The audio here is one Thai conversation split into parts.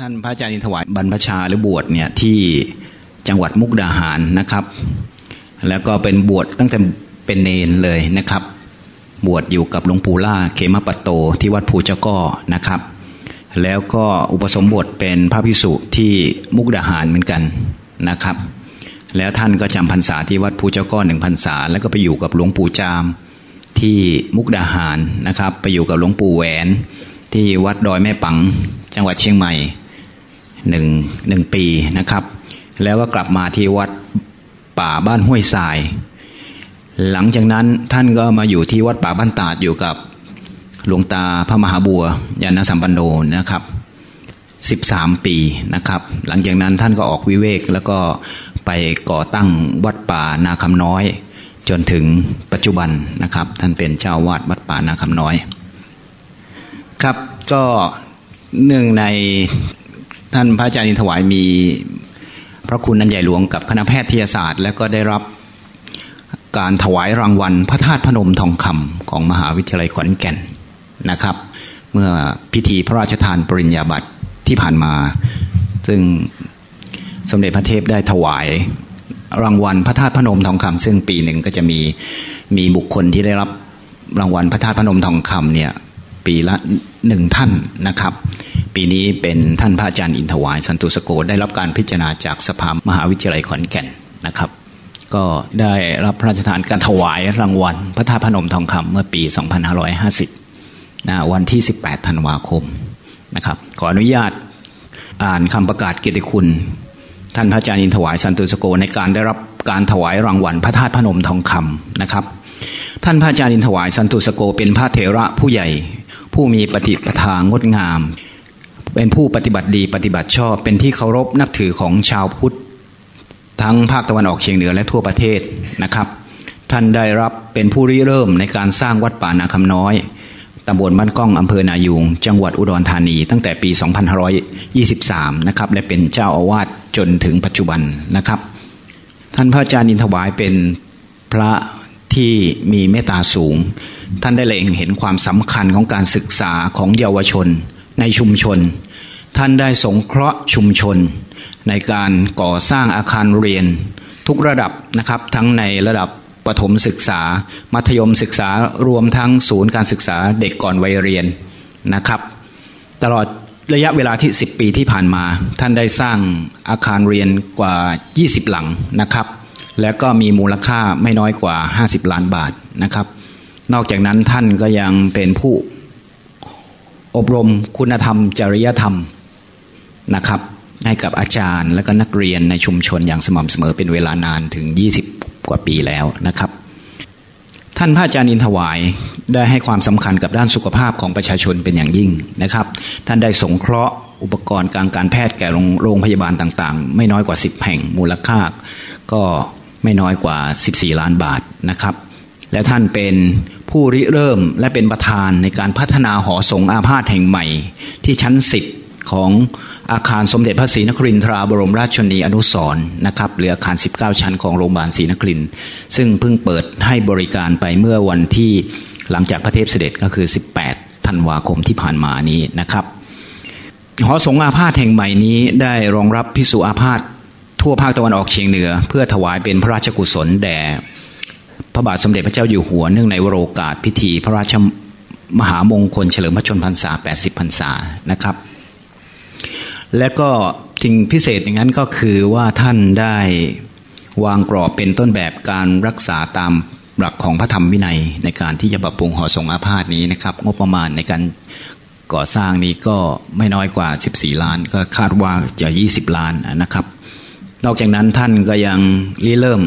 ท่านพระอาจารย์ถวายบรรพชาหรือบวชเนี่ยที่จังหวัดมุกดาหารนะครับ แล้วก็เป็นบวชตั้งแต่เป็นเนนเลยนะครับ บวชอยู่กับหลวงปู่ล่าเขมปัตโตที่วัดภูเจ้าก้อนะครับ แล้วก็อุปสมบทเป็นพระพิสุที่มุกดาหารเหมือนกันนะครับ แล้วท่านก็จำพรรษาที่วัดภูเจ้าก้อหนึ่งพรรษา แล้วก็ไปอยู่กับหลวงปู่จามที่มุกดาหารนะครับ ไปอยู่กับหลวงปู่แหวนที่วัดดอยแม่ปังจังหวัดเชียงใหม่ หนึ่งหนึ่งปีนะครับ แล้วก็กลับมาที่วัดป่าบ้านห้วยทราย หลังจากนั้นท่านก็มาอยู่ที่วัดป่าบ้านตาดอยู่กับหลวงตาพระมหาบัวยานสัมปันโนนะครับสิบสามปีนะครับ หลังจากนั้นท่านก็ออกวิเวกแล้วก็ไปก่อตั้งวัดป่านาคำน้อย จนถึงปัจจุบันนะครับ ท่านเป็นเจ้าวาดวัดป่านาคำน้อย ครับก็เนื่องใน ท่านพระอาจารย์อินถวายมีพระคุณนันใหญ่หลวงกับคณะแพทยศาสตร์ แล้วก็ได้รับการถวายรางวัลพระธาตุพนมทองคำของมหาวิทยาลัยขอนแก่นนะครับ เมื่อพิธีพระราชทานปริญญาบัตรที่ผ่านมา ซึ่งสมเด็จพระเทพได้ถวายรางวัลพระธาตุพนมทองคำซึ่งปีหนึ่งก็จะมีมีบุคคลที่ได้รับรางวัลพระธาตุพนมทองคำเนี่ยปีละหนึ่งท่านนะครับ ปีนี้เป็นท่านพระอาจารย์อินทวายสันตุสโกได้รับการพิจารณาจากสภามหาวิทยาลัยขอนแก่นนะครับ ก็ได้รับพระราชทานการถวายรางวัล พระธาตุพนมทองคำเมื่อปี 2550นะวันที่ 18 ธันวาคมนะครับ ขออนุญาตอ่านคำประกาศเกียรติคุณ ท่านพระอาจารย์อินถวายสันตุสโกในการได้รับการถวายรางวัล พระธาตุพนมทองคำนะครับ ท่านพระอาจารย์อินถวายสันตุสโกเป็นพระเถระผู้ใหญ่ ผู้มีปฏิปทางดงาม เป็นผู้ปฏิบัติดีปฏิบัติชอบ เป็นที่เคารพนับถือของชาวพุทธ ทั้งภาคตะวันออกเฉียงเหนือและทั่วประเทศนะครับ ท่านได้รับเป็นผู้ริเริ่มในการสร้างวัดป่านาคำน้อยตำบลบ้านก้องอำเภอนายูงจังหวัดอุดรธานี ตั้งแต่ปี 2523 นะครับ และเป็นเจ้าอาวาสจนถึงปัจจุบันนะครับ ท่านพระอาจารย์อินทวายเป็นพระที่มีเมตตาสูง ท่านได้เล็งเห็นความสำคัญของการศึกษาของเยาวชน ในชุมชน ท่านได้สงเคราะห์ชุมชน ในการก่อสร้างอาคารเรียน ทุกระดับนะครับ ทั้งในระดับประถมศึกษา มัธยมศึกษารวมทั้งศูนย์การศึกษาเด็กก่อนวัยเรียนนะครับ ตลอดระยะเวลาที่ 10 ปีที่ผ่านมา ท่านได้สร้างอาคารเรียนกว่า 20 หลังนะครับ และก็มีมูลค่าไม่น้อยกว่า 50 ล้านบาทนะครับ นอกจากนั้นท่านก็ยังเป็นผู้ อบรมคุณธรรม จริยธรรมนะครับ ให้กับอาจารย์ และก็นักเรียนในชุมชนอย่างสม่ำเสมอเป็นเวลานานถึง 20 กว่าปีแล้วนะครับ ท่านพระอาจารย์อินทวายได้ให้ความสำคัญกับด้านสุขภาพของประชาชนเป็นอย่างยิ่งนะครับ ท่านได้สงเคราะห์อุปกรณ์การการแพทย์แก่โรงพยาบาลต่างๆ ไม่น้อยกว่า 10 แห่งมูลค่าก็ไม่น้อยกว่า 14 ล้านบาทนะครับ และท่านเป็น ผู้ริเริ่มและเป็นประธานในการพัฒนาหอสงอาพาธแห่งใหม่ ที่ชั้นสิบของอาคารสมเด็จพระศรีนครินทราบรมราชชนีอนุสรณ์นะครับหรืออาคาร 19 ชั้นของโรงพยาบาลศรีนครินซึ่งเพิ่งเปิดให้บริการไปเมื่อวันที่หลังจากพระเทพเสด็จก็คือ 18 ธันวาคมที่ผ่านมานี้นะครับ หอสงอาพาธแห่งใหม่นี้ได้รองรับพิสุอาพาธทั่วภาคตะวันออกเฉียงเหนือ เพื่อถวายเป็นพระราชกุศลแด่ พระบาทสมเด็จพระเจ้าอยู่หัวเนื่องในวโรกาสพิธีพระราชมหามงคลเฉลิมพระชนพรรษา 80 พรรษานะครับ และก็สิ่งพิเศษอย่างนั้นก็คือว่าท่านได้วางกรอบเป็นต้นแบบการรักษาตามหลักของพระธรรมวินัยในการที่จะปรับปรุงหอสงอาพาธนี้นะครับ งบประมาณในการก่อสร้างนี้ก็ไม่น้อยกว่า 14 ล้าน ก็คาดว่าจะ 20 ล้านนะครับ นอกจากนั้นท่านก็ยังริเริ่ม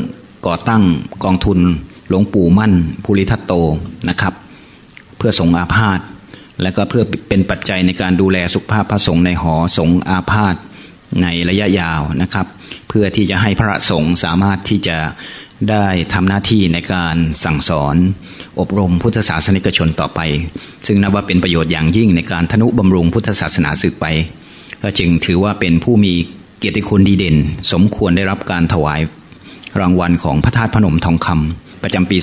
ก่อตั้งกองทุน หลวงปู่มั่นภูริทัตโตนะครับ เพื่อสงอาพาธและก็เพื่อเป็นปัจจัยในการดูแลสุขภาพพระสงฆ์ในหอสงอาพาธในระยะยาวนะครับ เพื่อที่จะให้พระสงฆ์สามารถที่จะได้ทำหน้าที่ในการสั่งสอน อบรมพุทธศาสนิกชนต่อไป ซึ่งนับว่าเป็นประโยชน์อย่างยิ่งในการทนุบำรุงพุทธศาสนาสืบไป ก็จึงถือว่าเป็นผู้มีเกียรติคุณดีเด่น สมควรได้รับการถวายรางวัลของพระธาตุพนมทองคำ ประจำปี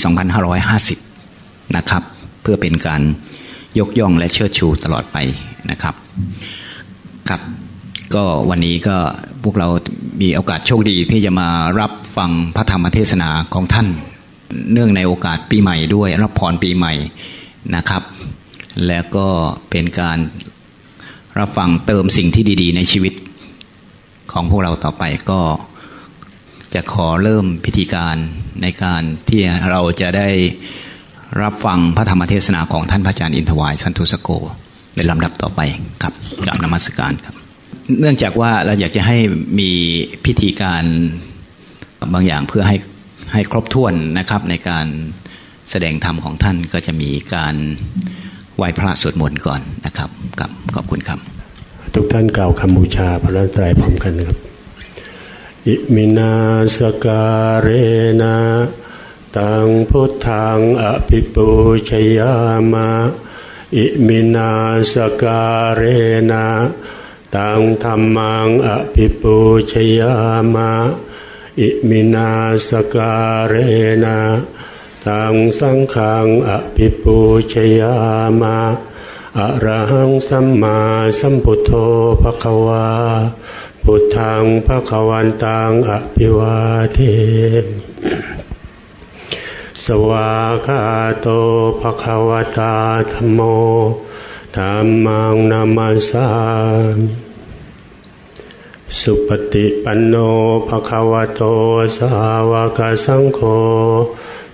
2550 นะครับ เพื่อเป็นการยกย่องและเชิดชูตลอดไปนะครับ ครับก็วันนี้ก็พวกเรามีโอกาสโชคดีที่จะมารับฟังพระธรรมเทศนาของท่าน เนื่องในโอกาสปีใหม่ด้วยรับพรปีใหม่นะครับ แล้วก็เป็นการรับฟังเติมสิ่งที่ดี ๆ ในชีวิตของพวกเราต่อไปก็ จะขอเริ่มพิธีการในการที่เราจะได้รับฟังพระธรรมเทศนาของท่านพระอาจารย์อินทวายสันตุสโก ในลำดับต่อไปครับกราบนมัสการครับ เนื่องจากว่าเราอยากจะให้มีพิธีการบางอย่างเพื่อให้ให้ครบถ้วนนะครับในการแสดงธรรมของท่านก็จะมีการไหว้พระสวดมนต์ก่อนนะครับกับขอบคุณครับ ทุกท่านกล่าวคำบูชาพระรัตนตรัยพร้อมกันนะครับ อิมินาสการเนะตังพุทธังอภิปูชยามะอิมินาสการเนะตังธรรมังอภิปูชยามะอิมินาสการเนะตังสังขังอภิปูชยามะอะระหังสัมมาสัมพุทโธภควา พุทธังภควันตังอภิวาเทสวากาโตภควตาธรรมโมธรรมังนามาสามสุปฏิปันโนภควโตสาวกสังโฆ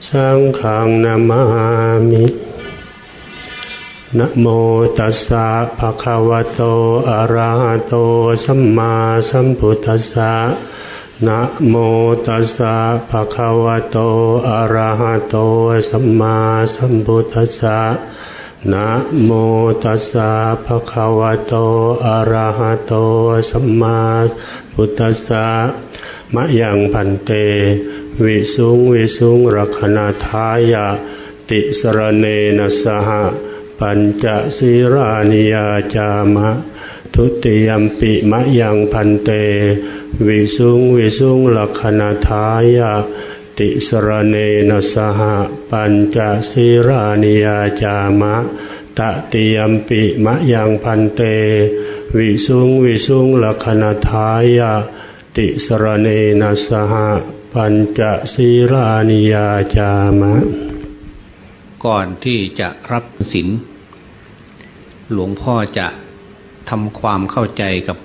สังฆังนามามิ นะโมตัสสะภะคะวะโต อะระหะโต สัมมาสัมพุทธัสสะนะโมตัสสะภะคะวะโต อะระหะโต สัมมาสัมพุทธัสสะนะโมตัสสะภะคะวะโต อะระหะโต สัมมาพุทธัสสะมะยังพันเต วิสุงวิสุงรักนาทายะ ติสรเนนะสห ปัญจศีรานิยาจามะ ทุติยมปิมะยังพันเต วิสุงวิสุงลักนาทายะติสรเนนสหปัญจศีรานิยาจามะตติยมปิมะยังพันเต วิสุงวิสุงลักนาทายะติสรเนนสหปัญจศีรานิยาจามะ ก่อนที่จะรับศีลหลวงพ่อจะทำความเข้าใจกับ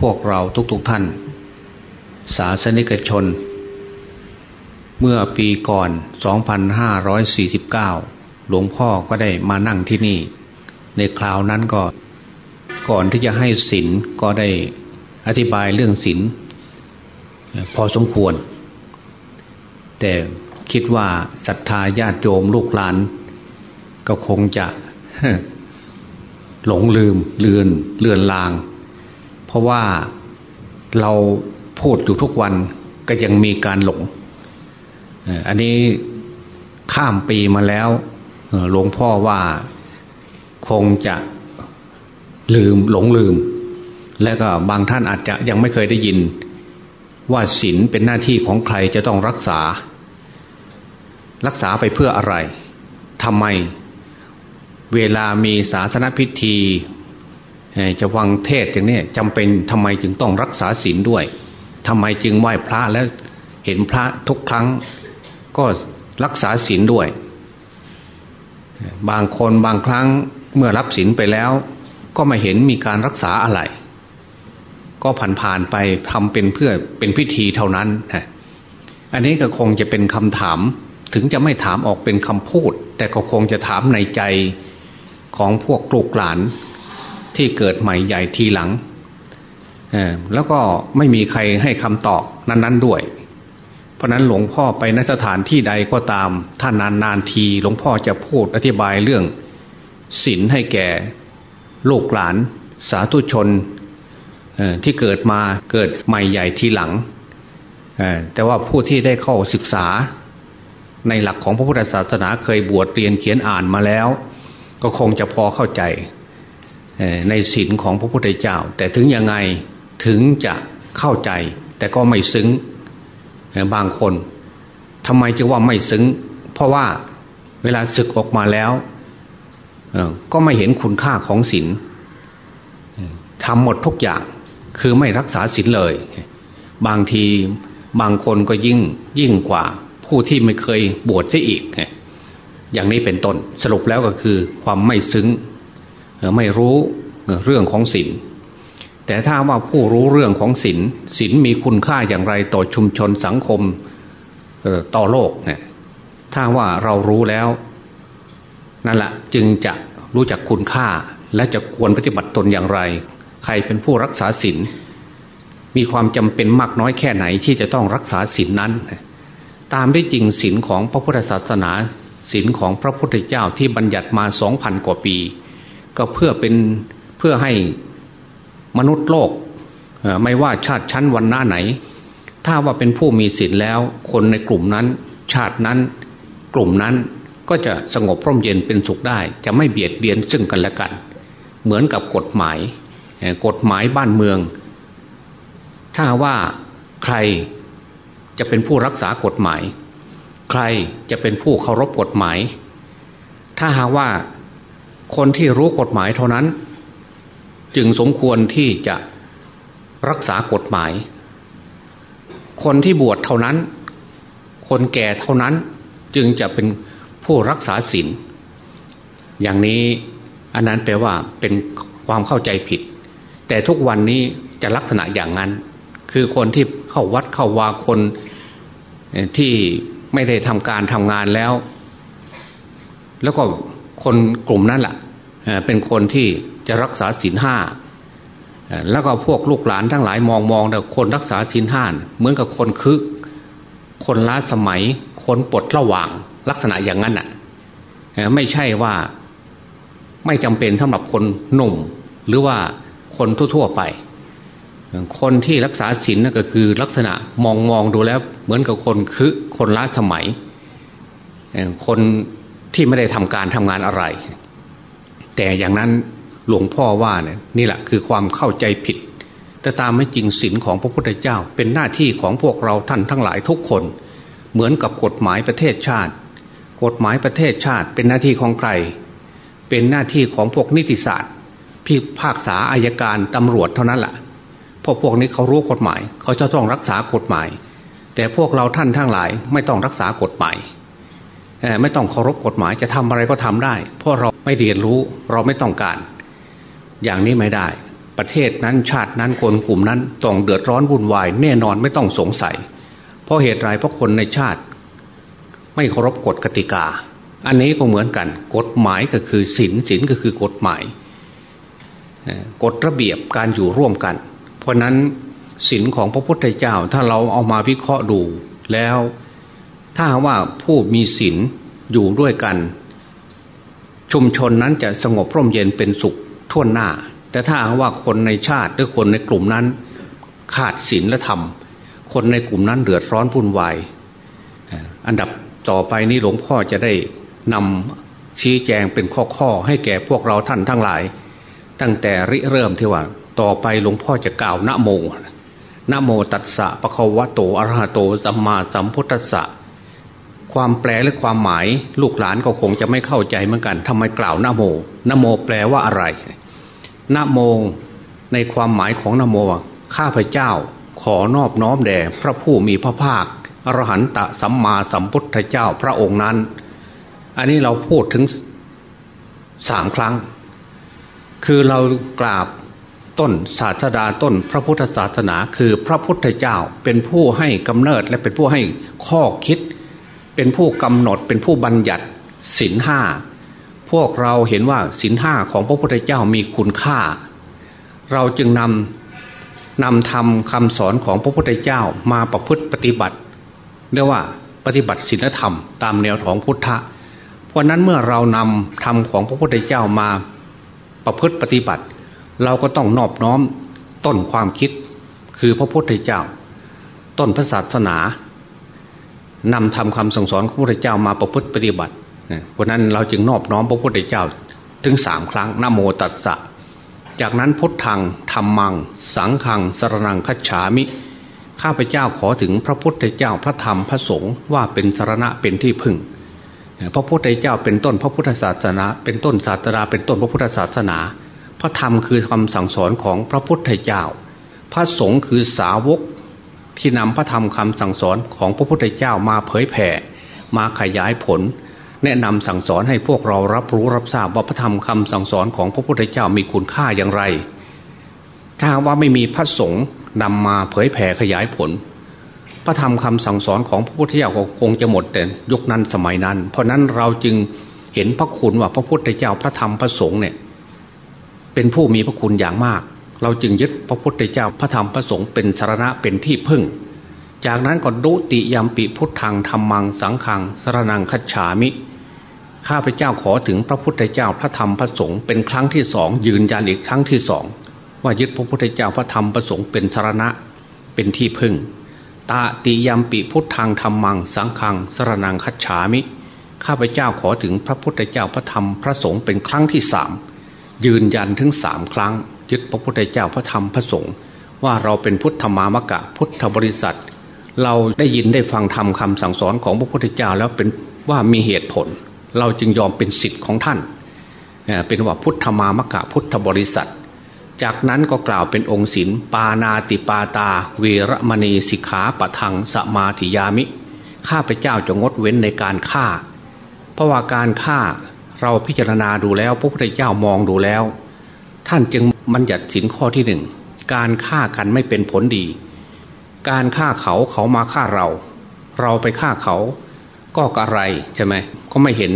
พวกเราทุกๆทท่าน ศาสนิกชน เมื่อปีก่อน 2549 หลวงพ่อก็ได้มานั่งที่นี่ ในคราวนั้นก็ก่อนที่จะให้ศีลก็ได้อธิบายเรื่องศีลพอสมควร แต่ คิดว่าศรัทธาญาติโยมลูกหลาน ก็คงจะหลงลืมเลือนเลือนลาง เพราะว่าเราพูดอยู่ทุกวันก็ยังมีการหลง อันนี้ข้ามปีมาแล้วหลวงพ่อว่าคงจะลืมหลงลืม และก็บางท่านอาจจะยังไม่เคยได้ยิน ว่าศีลเป็นหน้าที่ของใครจะต้องรักษา รักษาไปเพื่ออะไรทำไมเวลามีศาสนพิธี จะฟังเทศอย่างนี้จำเป็นทำไมจึงต้องรักษาศีลด้วยทำไมจึงไหว้พระแล้วเห็นพระทุกครั้ง ก็รักษาศีลด้วย บางคนบางครั้งเมื่อรับศีลไปแล้ว ก็ไม่เห็นมีการรักษาอะไร ก็ผ่านผ่านไปทำเป็นเพื่อเป็นพิธีเท่านั้น อันนี้ก็คงจะเป็นคำถาม ถึงจะไม่ถามออกเป็นคำพูด แต่ก็คงจะถามในใจของพวกลูกหลานที่เกิดใหม่ใหญ่ทีหลัง แล้วก็ไม่มีใครให้คำตอบนั้น ๆด้วย เพราะนั้นหลวงพ่อไปนสถานที่ใดก็ตามท่านนานๆทีหลวงพ่อจะพูดอธิบายเรื่องศีลให้แก่ลูกหลานสาธุชนที่เกิดมาเกิดใหม่ใหญ่ทีหลังแต่ว่าผู้ที่ได้เข้าศึกษา ในหลักของพระพุทธศาสนาเคยบวชเรียนเขียนอ่านมาแล้ว ก็คงจะพอเข้าใจในศีลของพระพุทธเจ้า แต่ถึงยังไงถึงจะเข้าใจ แต่ก็ไม่ซึ้งบางคนทำไมจึงว่าไม่ซึ้ง เพราะว่าเวลาศึกออกมาแล้วก็ไม่เห็นคุณค่าของศีลทำหมดทุกอย่างคือไม่รักษาศีลเลย บางทีบางคนก็ยิ่งยิ่งกว่า ผู้ที่ไม่เคยบวชซะอีก อย่างนี้เป็นต้นสรุปแล้วก็คือความไม่ซึ้งไม่รู้เรื่องของศีลแต่ถ้าว่าผู้รู้เรื่องของศีลศีลมีคุณค่าอย่างไรต่อชุมชนสังคมต่อโลกเนี่ยถ้าว่าเรารู้แล้ว นั่นแหละจึงจะรู้จักคุณค่าและจะควรปฏิบัติตนอย่างไร ใครเป็นผู้รักษาศีลมีความจำเป็นมากน้อยแค่ไหนที่จะต้องรักษาศีลนนั้น ตามได้จริงศีลของพระพุทธศาสนาศีลของพระพุทธเจ้าที่บัญญัติมาสองพันกว่าปี ก็เพื่อเป็นเพื่อให้มนุษย์โลกไม่ว่าชาติชั้นวันหน้าไหน ถ้าว่าเป็นผู้มีศีลแล้ว คนในกลุ่มนั้น ชาตินั้น กลุ่มนั้นก็จะสงบพร่มเย็นเป็นสุขได้ จะไม่เบียดเบียนซึ่งกันและกัน เหมือนกับกฎหมาย กฎหมายบ้านเมือง ถ้าว่าใคร จะเป็นผู้รักษากฎหมาย ใครจะเป็นผู้เคารพกฎหมาย ถ้าหากว่าคนที่รู้กฎหมายเท่านั้น จึงสมควรที่จะรักษากฎหมาย คนที่บวชเท่านั้น คนแก่เท่านั้นจึงจะเป็นผู้รักษาศีลอย่างนี้อันนั้นแปลว่าเป็นความเข้าใจผิด แต่ทุกวันนี้จะลักษณะอย่างนั้น คือคนที่ เข้าวัดเข้าวาคนที่ไม่ได้ทำการทำงานแล้ว แล้วก็คนกลุ่มนั้นแหละเป็นคนที่จะรักษาศีลห้าแล้วก็พวกลูกหลานทั้งหลายมองมองแต่คนรักษาศีลห้าเหมือนกับคนคึก คนล้าสมัย คนปลดระหว่างลักษณะอย่างนั้นอะไม่ใช่ว่าไม่จำเป็นสำหรับคนหนุ่ม หรือว่าคนทั่วๆไป คนที่รักษาศีลนั่นก็คือลักษณะมองมองดูแล้ว เหมือนกับคนคือคนล้าสมัย คนที่ไม่ได้ทำการทำงานอะไร แต่อย่างนั้นหลวงพ่อว่าเนี่ยนี่แหละคือความเข้าใจผิด แต่ตามไม่จริงศีลของพระพุทธเจ้า เป็นหน้าที่ของพวกเราท่านทั้งหลายทุกคน เหมือนกับกฎหมายประเทศชาติ กฎหมายประเทศชาติ เป็นหน้าที่ของใคร เป็นหน้าที่ของพวกนิติศาสตร์พิพากษาอายการตำรวจเท่านั้นแหละ พราะพวกนี้เขารู้กฎหมาย เขาจะต้องรักษากฎหมาย แต่พวกเราท่านทั้งหลายไม่ต้องรักษากฎหมายไม่ต้องเคารพกฎหมายจะทำอะไรก็ทำได้ เพราะเราไม่เรียนรู้เราไม่ต้องการ อย่างนี้ไม่ได้ ประเทศนั้นชาตินั้นคนกลุ่มนั้นต้องเดือดร้อนวุ่นวายแน่นอนไม่ต้องสงสัย เพราะเหตุไรเพราะคนในชาติ ไม่เคารพกฎกติกา อันนี้ก็เหมือนกัน กฎหมายก็คือศีลศีลก็คือกฎหมายกฎระเบียบการอยู่ร่วมกัน เพราะนั้นศีลของพระพุทธเจ้าถ้าเราเอามาวิเคราะห์ดูแล้ว ถ้าว่าผู้มีศีลอยู่ด้วยกัน ชุมชนนั้นจะสงบร่มเย็นเป็นสุขทั่วหน้า แต่ถ้าว่าคนในชาติหรือคนในกลุ่มนั้น ขาดศีลและธรรม คนในกลุ่มนั้นเดือดร้อนวุ่นวายอันดับต่อไปนี้หลวงพ่อจะได้นำชี้แจงเป็นข้อๆให้แก่พวกเราท่านทั้งหลาย ตั้งแต่ริเริ่มที่ว่า ต่อไปหลวงพ่อจะกล่าวนะโมนะโมตัสสะปะคะวะโตอะระหะโตสัมมาสัมพุทธัสสะความแปลและความหมายลูกหลานก็คงจะไม่เข้าใจเหมือนกันทำไมกล่าวนะโมนะโมแปลว่าอะไรนะโมในความหมายของนะโมข้าพเจ้า ขอนอบน้อมแด่พระผู้มีพระภาคอรหันตสัมมาสัมพุทธเจ้าพระองค์นั้น อันนี้เราพูดถึงสามครั้ง คือเรากราบ ต้นศาสดาต้นพระพุทธศาสนาคือพระพุทธเจ้าเป็นผู้ให้กำเนิดและเป็นผู้ให้ข้อคิด เป็นผู้กำหนดเป็นผู้บัญญัติศินห้าพวกเราเห็นว่าศินห้าของพระพุทธเจ้ามีคุณค่า เราจึงนำนำทำคำสอนของพระพุทธเจ้ามาประพฤติปฏิบัติเรียกว่าปฏิบัติศีลธรรมตามแนวของพุทธะเพราะนั้นเมื่อเรานำธรรมของพระพุทธเจ้ามาประพฤติปฏิบัติ เราก็ต้องนอบน้อมต้นความคิดคือพระพุทธเจ้า ต้นพระศาสนานำทำคำสั่งสอนของพระพุทธเจ้ามาประพฤติปฏิบัติเพราะนั้นเราจึงนอบน้อมพระพุทธเจ้าถึงสามครั้งนโมตัสสะ จากนั้นพุทธังธรรมัง สังขังสรนังคัจฉามิ ข้าพเจ้าขอถึงพระพุทธเจ้าพระธรรมพระสงฆ์ว่าเป็นสารณะเป็นที่พึ่ง พระพุทธเจ้าเป็นต้นพระพุทธศาสนา เป็นต้นศาสนาเป็นต้นพระพุทธศาสนา พระธรรมคือคำสั่งสอนของพระพุทธเจ้า พระสงฆ์คือสาวกที่นำพระธรรมคำสั่งสอนของพระพุทธเจ้ามาเผยแผ่ มาขยายผล แนะนำสั่งสอนให้พวกเรารับรู้รับทราบว่าพระธรรมคำสั่งสอนของพระพุทธเจ้ามีคุณค่าอย่างไร ถ้าว่าไม่มีพระสงฆ์นำมาเผยแผ่ขยายผล พระธรรมคำสั่งสอนของพระพุทธเจ้าคงจะหมดแต่ยุคนั้นสมัยนั้น เพราะนั้นเราจึงเห็นพระคุณว่าพระพุทธเจ้าพระธรรมพระสงฆ์เนี่ย เป็นผู้มีพระคุณอย่างมาก เราจึงยึดพระพุทธเจ้าพระธรรมพระสงฆ์เป็นสารณะเป็นที่พึ่ง จากนั้นก็ดุติยามปิพุทธังธรรมังสังขังสรนังคัจฉามิ ข้าพเจ้าขอถึงพระพุทธเจ้าพระธรรมพระสงฆ์เป็นครั้งที่สองยืนยันอีกครั้งที่สองว่ายึดพระพุทธเจ้าพระธรรมพระสงฆ์เป็นสารณะเป็นที่พึ่ง ตาติยามปิพุทธังธรรมังสังขังสรนังคัจฉามิ ข้าพเจ้าขอถึงพระพุทธเจ้าพระธรรมพระสงฆ์เป็นครั้งที่สาม ยืนยันถึงสามครั้ง ยึดพระพุทธเจ้าพระธรรมพระสงฆ์ว่าเราเป็นพุทธมามกะพุทธบริษัท เราได้ยินได้ฟังธรรมคำสั่งสอนของพระพุทธเจ้าแล้วเป็นว่ามีเหตุผล เราจึงยอมเป็นสิทธิ์ของท่าน เป็นว่าพุทธมามกะพุทธบริษัท จากนั้นก็กล่าวเป็นองค์ศิลปานาติปาตา เวรมณีสิกขาปะทังสมาธิยามิ ข้าพเจ้าจะงดเว้นในการฆ่า เพราะว่าการฆ่า เราพิจารณาดูแล้วพระพุทธเจ้ามองดูแล้ว ท่านจึงบัญญัติสินข้อที่หนึ่งการฆ่ากันไม่เป็นผลดี การฆ่าเขาเขามาฆ่าเรา เราไปฆ่าเขาก็อะไรใช่ไหมก็ไม่เห็น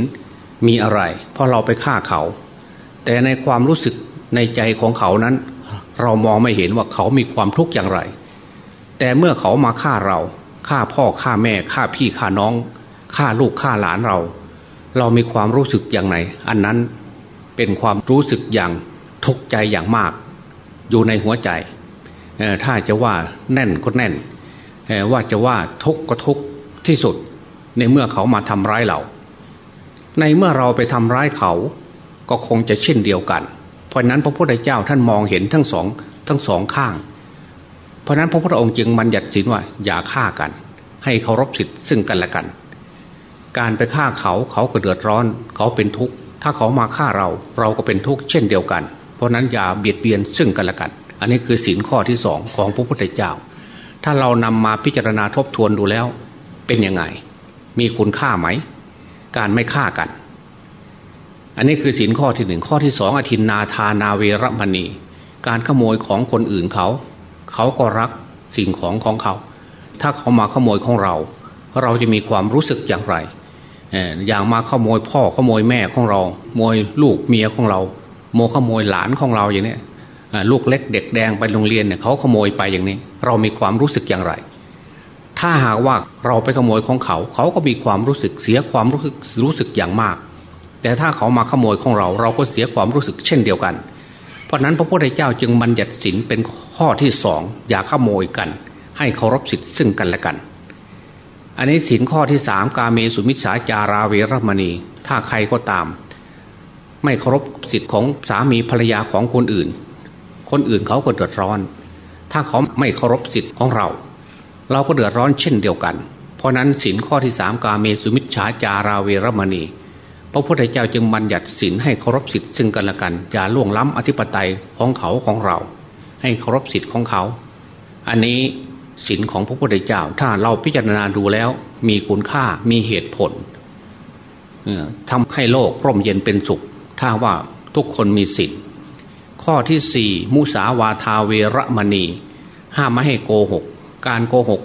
มีอะไร เพราะเราไปฆ่าเขา แต่ในความรู้สึกในใจของเขานั้น เรามองไม่เห็นว่าเขามีความทุกข์อย่างไร แต่เมื่อเขามาฆ่าเราฆ่าพ่อฆ่าแม่ฆ่าพี่ฆ่าน้องฆ่าลูกฆ่าหลานเรา เรามีความรู้สึกอย่างไรอันนั้นเป็นความรู้สึกอย่างทุกข์ใจอย่างมาก อยู่ในหัวใจ ถ้าจะว่าแน่นก็แน่น ว่าจะว่าทุกข์ก็ทุกข์ที่สุด ในเมื่อเขามาทำร้ายเรา ในเมื่อเราไปทำร้ายเขาก็คงจะเช่นเดียวกัน เพราะนั้นพระพุทธเจ้าท่านมองเห็นทั้งสองทั้งสองข้าง เพราะนั้นพระพุทธองค์จึงบัญญัติสินว่าอย่าฆ่ากัน ให้เคารพสิทธิ์ซึ่งกันและกัน การไปฆ่าเขาเขาก็เดือดร้อน เขาเป็นทุกข์ถ้าเขามาฆ่าเราเราก็เป็นทุกข์เช่นเดียวกัน เพราะนั้นอย่าเบียดเบียนซึ่งกันและกัน อันนี้คือสินข้อที่สองของพระพุทธเจ้า ถ้าเรานำมาพิจารณาทบทวนดูแล้ว เป็นยังไง มีคุณค่าไหม การไม่ฆ่ากัน อันนี้คือสินข้อที่หนึ่งข้อที่สองอธินนาทานาเวรมณี การขโมยของคนอื่นเขา เขาก็รักสิ่งของของเขา ถ้าเขามาขโมยของเรา เราจะมีความรู้สึกอย่างไร อย่างมาขโมยพ่อขโมยแม่ของเราขโมยลูกเมียของเรา โมขโมยหลานของเราอย่างนี้ลูกเล็กเด็กแดงไปโรงเรียนเนี่ยเขาขโมยไปอย่างนี้ เรามีความรู้สึกอย่างไร ถ้าหากว่าเราไปขโมยของเขา เขาก็มีความรู้สึกเสียความรู้สึกรู้สึกอย่างมาก แต่ถ้าเขามาขโมยของเรา เราก็เสียความรู้สึกเช่นเดียวกัน เพราะนั้นพระพุทธเจ้าจึงบัญญัติสินเป็นข้อที่สองอย่าขโมยกัน ให้เคารพสิทธิ์ซึ่งกันและกัน อันนี้สินข้อที่สามกาเมสุมิสาจาราเวรมณี ถ้าใครก็ตาม ไม่เคารพสิทธิ์ของสามีภรรยาของคนอื่น คนอื่นเขาก็เดือดร้อน ถ้าเขาไม่เคารพสิทธิ์ของเรา เราก็เดือดร้อนเช่นเดียวกัน เพราะนั้นสินข้อที่สามกาเมสุมิชาจาราเวรมณีพระพุทธเจ้าจึงบัญญัติสินให้เคารพสิทธิ์ซึ่งกันและกัน อย่าล่วงล้ำอธิปไตยของเขาของเรา ให้เคารพสิทธิ์ของเขา อันนี้ ศีลของพระพุทธเจ้า ถ้าเราพิจารณาดูแล้ว มีคุณค่ามีเหตุผลทำให้โลกร่มเย็นเป็นสุข ถ้าว่าทุกคนมีศีลข้อที่สี่มุสาวาทาเวรมณี ห้ามไม่ให้โกหก การโกหก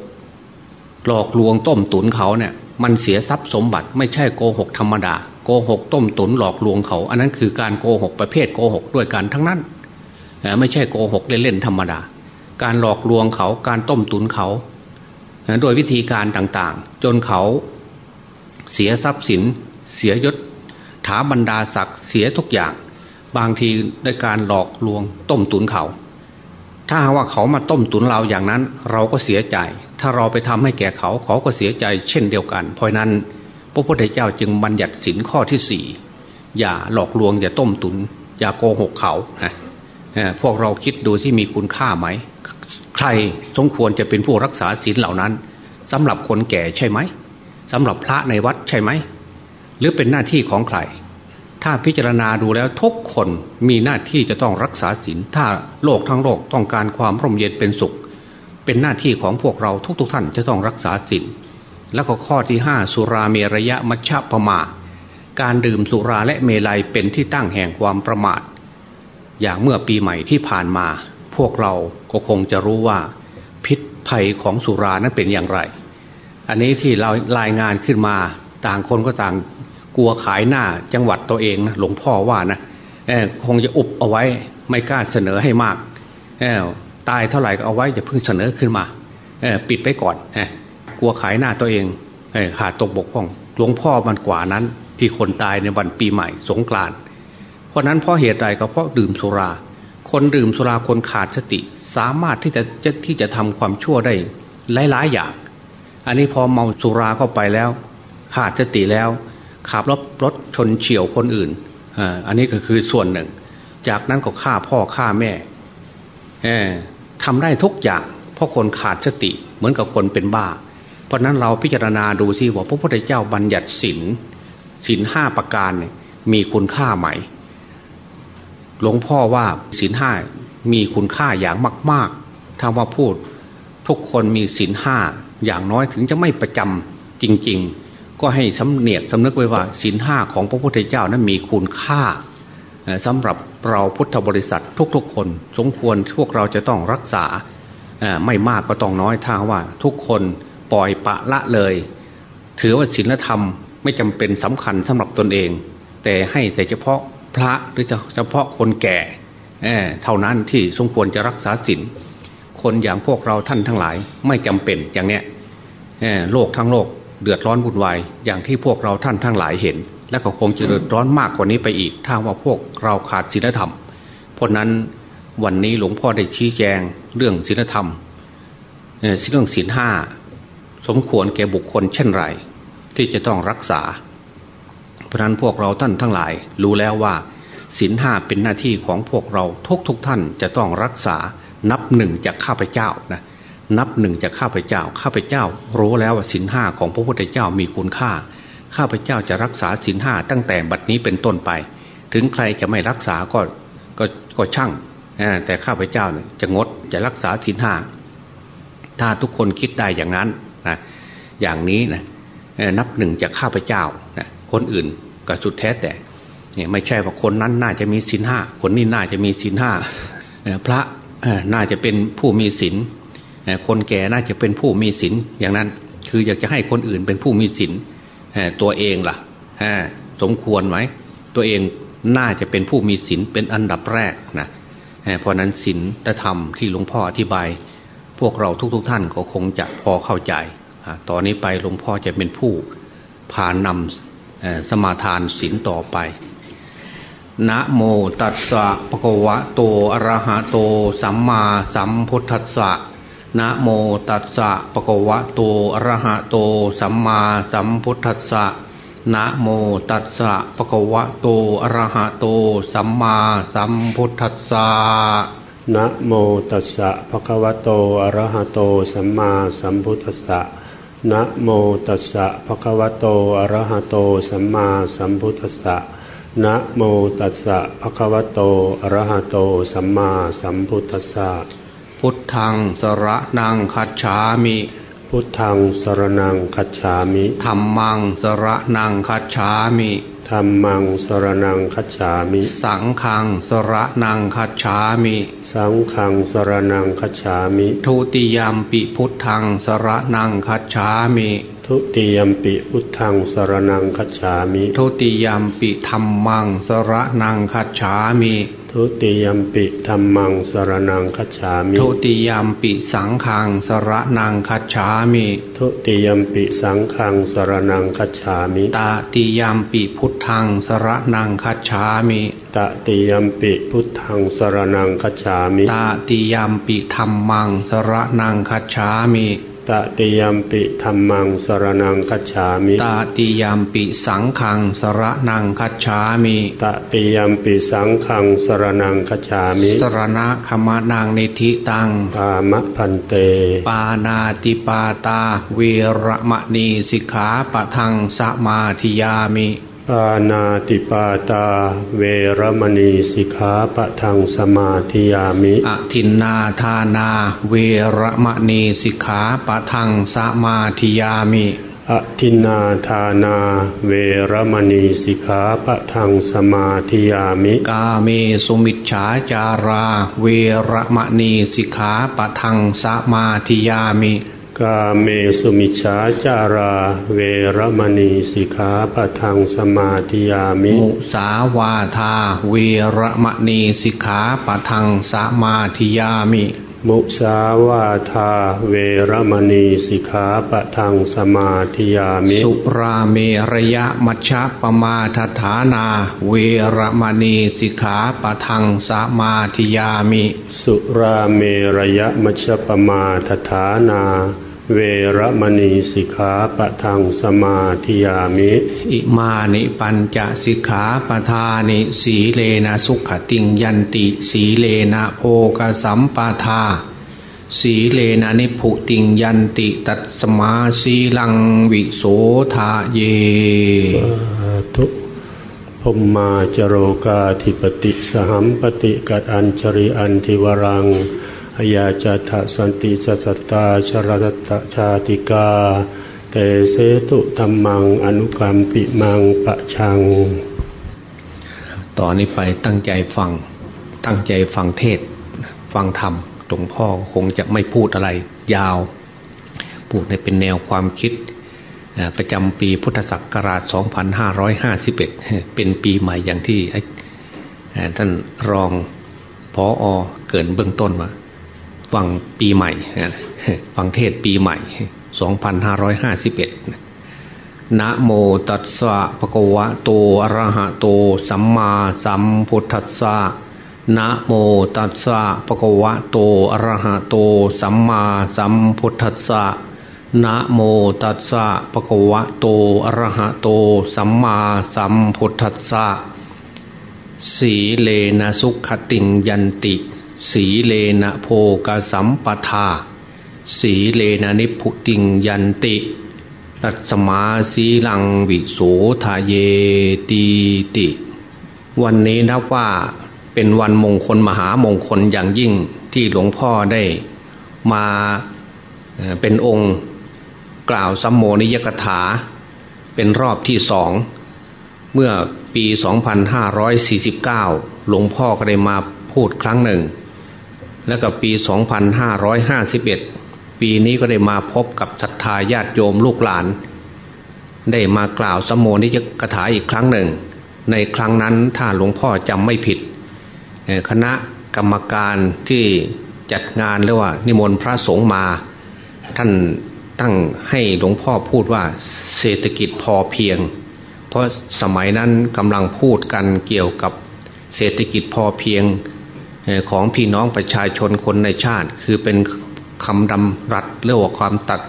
หลอกลวงต้มตุนเขาเนี่ยมันเสียทรัพย์สมบัติไม่ใช่โกหกธรรมดา โกหกต้มตุนหลอกลวงเขา อันนั้นคือการโกหกประเภทโกหกด้วยกันทั้งนั้น ไม่ใช่โกหกเล่นๆธรรมดา การหลอกลวงเขาการต้มตุนเขาโดยวิธีการต่างๆ จนเขาเสียทรัพย์สิน เสียยศถาบรรดาศักดิ์เสียทุกอย่าง บางทีด้วยการหลอกลวงต้มตุนเขา ถ้าว่าเขามาต้มตุนเราอย่างนั้น เราก็เสียใจ ถ้าเราไปทำให้แก่เขาเขาก็เสียใจเช่นเดียวกัน เพราะนั้น พระพุทธเจ้าจึงบัญญัติสินข้อที่สี่อย่าหลอกลวงอย่าต้มตุน อย่าโกหกเขาพวกเราคิดดูที่มีคุณค่าไหม ใครสมควรจะเป็นผู้รักษาศีลเหล่านั้นสำหรับคนแก่ใช่ไหมสำหรับพระในวัดใช่ไหม หรือเป็นหน้าที่ของใคร ถ้าพิจารณาดูแล้วทุกคนมีหน้าที่จะต้องรักษาศีลถ้าโลกทั้งโลกต้องการความร่มเย็นเป็นสุข เป็นหน้าที่ของพวกเราทุกๆทท่านจะต้องรักษาศีลแล้วก็ข้อที่ห้าสุราเมรยะมัชฌะปมา การดื่มสุราและเมลัยเป็นที่ตั้งแห่งความประมาท อย่างเมื่อปีใหม่ที่ผ่านมา วกเราก็คงจะรู้ว่าพิษภัยของสุรานั้นเป็นอย่างไร อันนี้ที่เรารายงานขึ้นมาต่างคนก็ต่างกลัวขายหน้าจังหวัดตัวเองนะหลวงพ่อว่านะคงจะอุบเอาไว้ไม่กล้าเสนอให้มากตายเท่าไหร่ก็เอาไว้จะเพิ่งเสนอขึ้นมาปิดไปก่อนกลัวขายหน้าตัวเองขาดตกบกพร่องหลวงพ่อมันกว่านั้นที่คนตายในวันปีใหม่สงกรานต์เพราะนั้นเพราะเหตุใดก็เพราะดื่มสุรา คนดื่มสุราคนขาดสติ สามารถที่จะที่จะทำความชั่วได้หลายๆอย่าง อันนี้พอเมาสุราเข้าไปแล้ว ขาดสติแล้วขับรถรถชนเฉียวคนอื่นอันนี้ก็คือส่วนหนึ่ง จากนั้นก็ฆ่าพ่อฆ่าแม่ทำได้ทุกอย่าง เพราะคนขาดสติเหมือนกับคนเป็นบ้า เพราะนั้นเราพิจารณาดูซิว่าพระพุทธเจ้าบัญญัติศีลศีลห้าประการเนี่ยมีคุณค่าไหม หลวงพ่อว่าศีลห้ามีคุณค่าอย่างมาก ๆ ถ้าว่าพูด ทุกคนมีศีลห้าอย่างน้อยถึงจะไม่ประจำจริง ๆ ก็ให้สำเนียกสำนึกไว้ว่าศีลห้าของพระพุทธเจ้านั้นมีคุณค่าสำหรับเราพุทธบริษัททุกๆ คน สมควรพวกเราจะต้องรักษาไม่มากก็ต้องน้อยถ้าว่าทุกคนปล่อยปะละเลย ถือว่าศีลธรรมไม่จำเป็นสำคัญสำหรับตนเอง แต่ให้แต่เฉพาะ พระหรือเฉพาะคนแก่เเท่านั้นที่สมควรจะรักษาศีลคนอย่างพวกเราท่านทั้งหลายไม่จำเป็นอย่างเนี้ยโลกทั้งโลกเดือดร้อนวุ่นวายอย่างที่พวกเราท่านทั้งหลายเห็น และก็คงจะเดือดร้อนมากกว่านี้ไปอีก ถ้าว่าพวกเราขาดศีลธรรม เพราะนั้นวันนี้หลวงพ่อได้ชี้แจงเรื่องศีลธรรมเรื่องศีลห้าสมควรแก่บุคคลเช่นไร ที่จะต้องรักษา เพราะนั้นพวกเราท่านทั้งหลาย รู้แล้วว่าศีลห้าเป็นหน้าที่ของพวกเราทุกทุกท่านจะต้องรักษานับหนึ่งจากข้าพเจ้านะนับหนึ่งจากข้าพเจ้า ข้าพเจ้า รู้แล้วว่าสินห้าของพระพุทธเจ้ามีคุณค่า ข้าพเจ้าจะรักษาสินห้าตั้งแต่บัดนี้เป็นต้นไป ถึงใครจะไม่รักษาก็ก็ก็ช่างแต่ข้าพเจ้าจะงดจะรักษาสินห้าถ้าทุกคนคิดได้อย่างนั้นนะอย่างนี้นะนับหนึ่งจากข้าพเจ้านะ คนอื่นก็สุดแท้แต่ไม่ใช่ว่าคนนั้นน่าจะมีสินห้าคนนี้น่าจะมีสินห้าพระน่าจะเป็นผู้มีศีลคนแก่น่าจะเป็นผู้มีศีลอย่างนั้นคืออยากจะให้คนอื่นเป็นผู้มีศีลตัวเองล่ะสมควรไหมตัวเองน่าจะเป็นผู้มีศีลเป็นอันดับแรกนะเพราะนั้นศีลธรรมที่หลวงพ่ออธิบาย พวกเราทุกๆทท่านก็คงจะพอเข้าใจต่อนนี้ไปหลวงพ่อจะเป็นผู้พานำ สมาทานศีลต่อไป นะโมตัสสะปะกวะโตอะระหะโต สัมมาสัมพุทธัสสะนะโมตัสสะปะกวะโตอะระหะโต สัมมาสัมพุทธัสสะนะโมตัสสะปะกวะโตอะระหะโต สัมมาสัมพุทธัสสะนะโมตัสสะภะคะวะโตอะระหะโต สัมมาสัมพุทธัสสะ นะโมตัสสะภะคะวะโตอะระหะโตสัมมาสัมพุทธัสสะนะโมตัสสะภะคะวะโตอะระหะโตสัมมาสัมพุทธัสสะพุทธังสระนังคัจฉามิ พุทธังสรนังคัจฉามิธรรมังสระนังคัจฉามิ ธรรมังสรนังคัจฉามิ สังฆังสระนังคัจฉามิ สังฆังสรนังคัจฉามิ ทุติยมปิพุทธังสระนังคัจฉามิ ทุติยมปิพุทธังสรนังคัจฉามิ ทุติยมปิธรรมังสระนังคัจฉามิ ทุติยมปิธรรมังสรนังคัจฉามิ ทุติยมปิสังขังสรนังคัจฉามิ ทุติยมปิสังขังสรนังคัจฉามิ ตติยมปิพุทธังสรนังคัจฉามิ ตติยมปิพุทธังสรนังคัจฉามิ ตติยมปิธรรมังสรนังคัจฉามิ ตติยมปิธรรมังสรนังคัจฉามิตติยมปิสังขังสรนังคัจฉามิตติยมปิสังขังสรนังคัจฉามิ สรณะขมานังนิธิตังปามะพันเต ปานาติปาตาเวรมณีสิกขาปะทังสมาธิยามิ ปปานาติปาตา เวรมณีสิกขาปะทังสมาธิยามิอทินนาทานา เวรมณีสิกขาปะทังสมาธิยามิอทินนาทานา เวรมณีสิกขาปะทังสมาธิยามิ กาเมสุมิจฉาจารา เวรมณีสิกขาปะทังสมาธิยามิ กาเมสุมิชฌาจารา เวรมณีสิกขาปะทังสมาธิยามิ มุสาวาทา เวรมณีสิกขาปะทังสมาธิยามิ มุสาวาทา เวรมณีสิกขาปะทังสมาธิยามิ สุราเมระยะมัชฌะปมาทฐานา เวรมณีสิกขาปะทังสมาธิยามิ สุราเมระยะมัชฌปมาทฐานา เวรมณีสิกขาปะทังสมาธิยามิ อิมานิปัญจสิกขาปทานิสีเลนะสุขติงยันติสีเลนะโภกสัมปทา สีเลนะนิพุติงยันติตัตสมาสีลังวิโสทาเยสาธุพมมาจโรกาธิปติสหัมปติกัดอัญชริอันทิวรังอา ยาจัตสันติสัสตตาชรตตชาติกา เตเสตุธรรมังอนุกรรมปิมังปะชัง ต่อนนี้ไปตั้งใจฟัง ตั้งใจฟังเทศ ฟังธรรมหลวงพ่อคงจะไม่พูดอะไรยาว พูดในเป็นแนวความคิด ประจำปีพุทธศักราช 2551 เป็นปีใหม่อย่างที่ท่านรองพออเกินเบื้องต้นมา ฟังปีใหม่ ฟังเทศปีใหม่ 2551 นะโมตัสสะภะคะวะโตอะระหะโต สัมมาสัมพุทธัสสะนะโมตัสสะภะคะวะโตอะระหะโต สัมมาสัมพุทธัสสะนะโมตัสสะภะคะวะโตอะระหะโต สัมมาสัมพุทธัสสะสีเลนะสุขติงยันติ สีเลนะโภกสัมปทา สีเลนะนิพุติงยันติ ตัสมาสีลังวิโสทาเยตีติ วันนี้นับว่าเป็นวันมงคลมหามงคลอย่างยิ่งที่หลวงพ่อได้มาเอ่อเป็นองค์กล่าวสัมโมนิยกถา เป็นรอบที่สองเมื่อปี 2549 หลวงพ่อก็ได้มาพูดครั้งหนึ่ง แล้วก็ปี 2551 ปีนี้ก็ได้มาพบกับศรัทธาญาติโยมลูกหลาน ได้มากล่าวสมโมนิยกถาอีกครั้งหนึ่ง ในครั้งนั้นถ้าหลวงพ่อจำไม่ผิด คณะกรรมการที่จัดงานเรียกว่า นิมนต์พระสงฆ์มา ท่านตั้งให้หลวงพ่อพูดว่าเศรษฐกิจพอเพียง เพราะสมัยนั้นกำลังพูดกันเกี่ยวกับเศรษฐกิจพอเพียง ของพี่น้องประชาชนคนในชาติ คือเป็นคำดำรัสเรียกว่าความตัด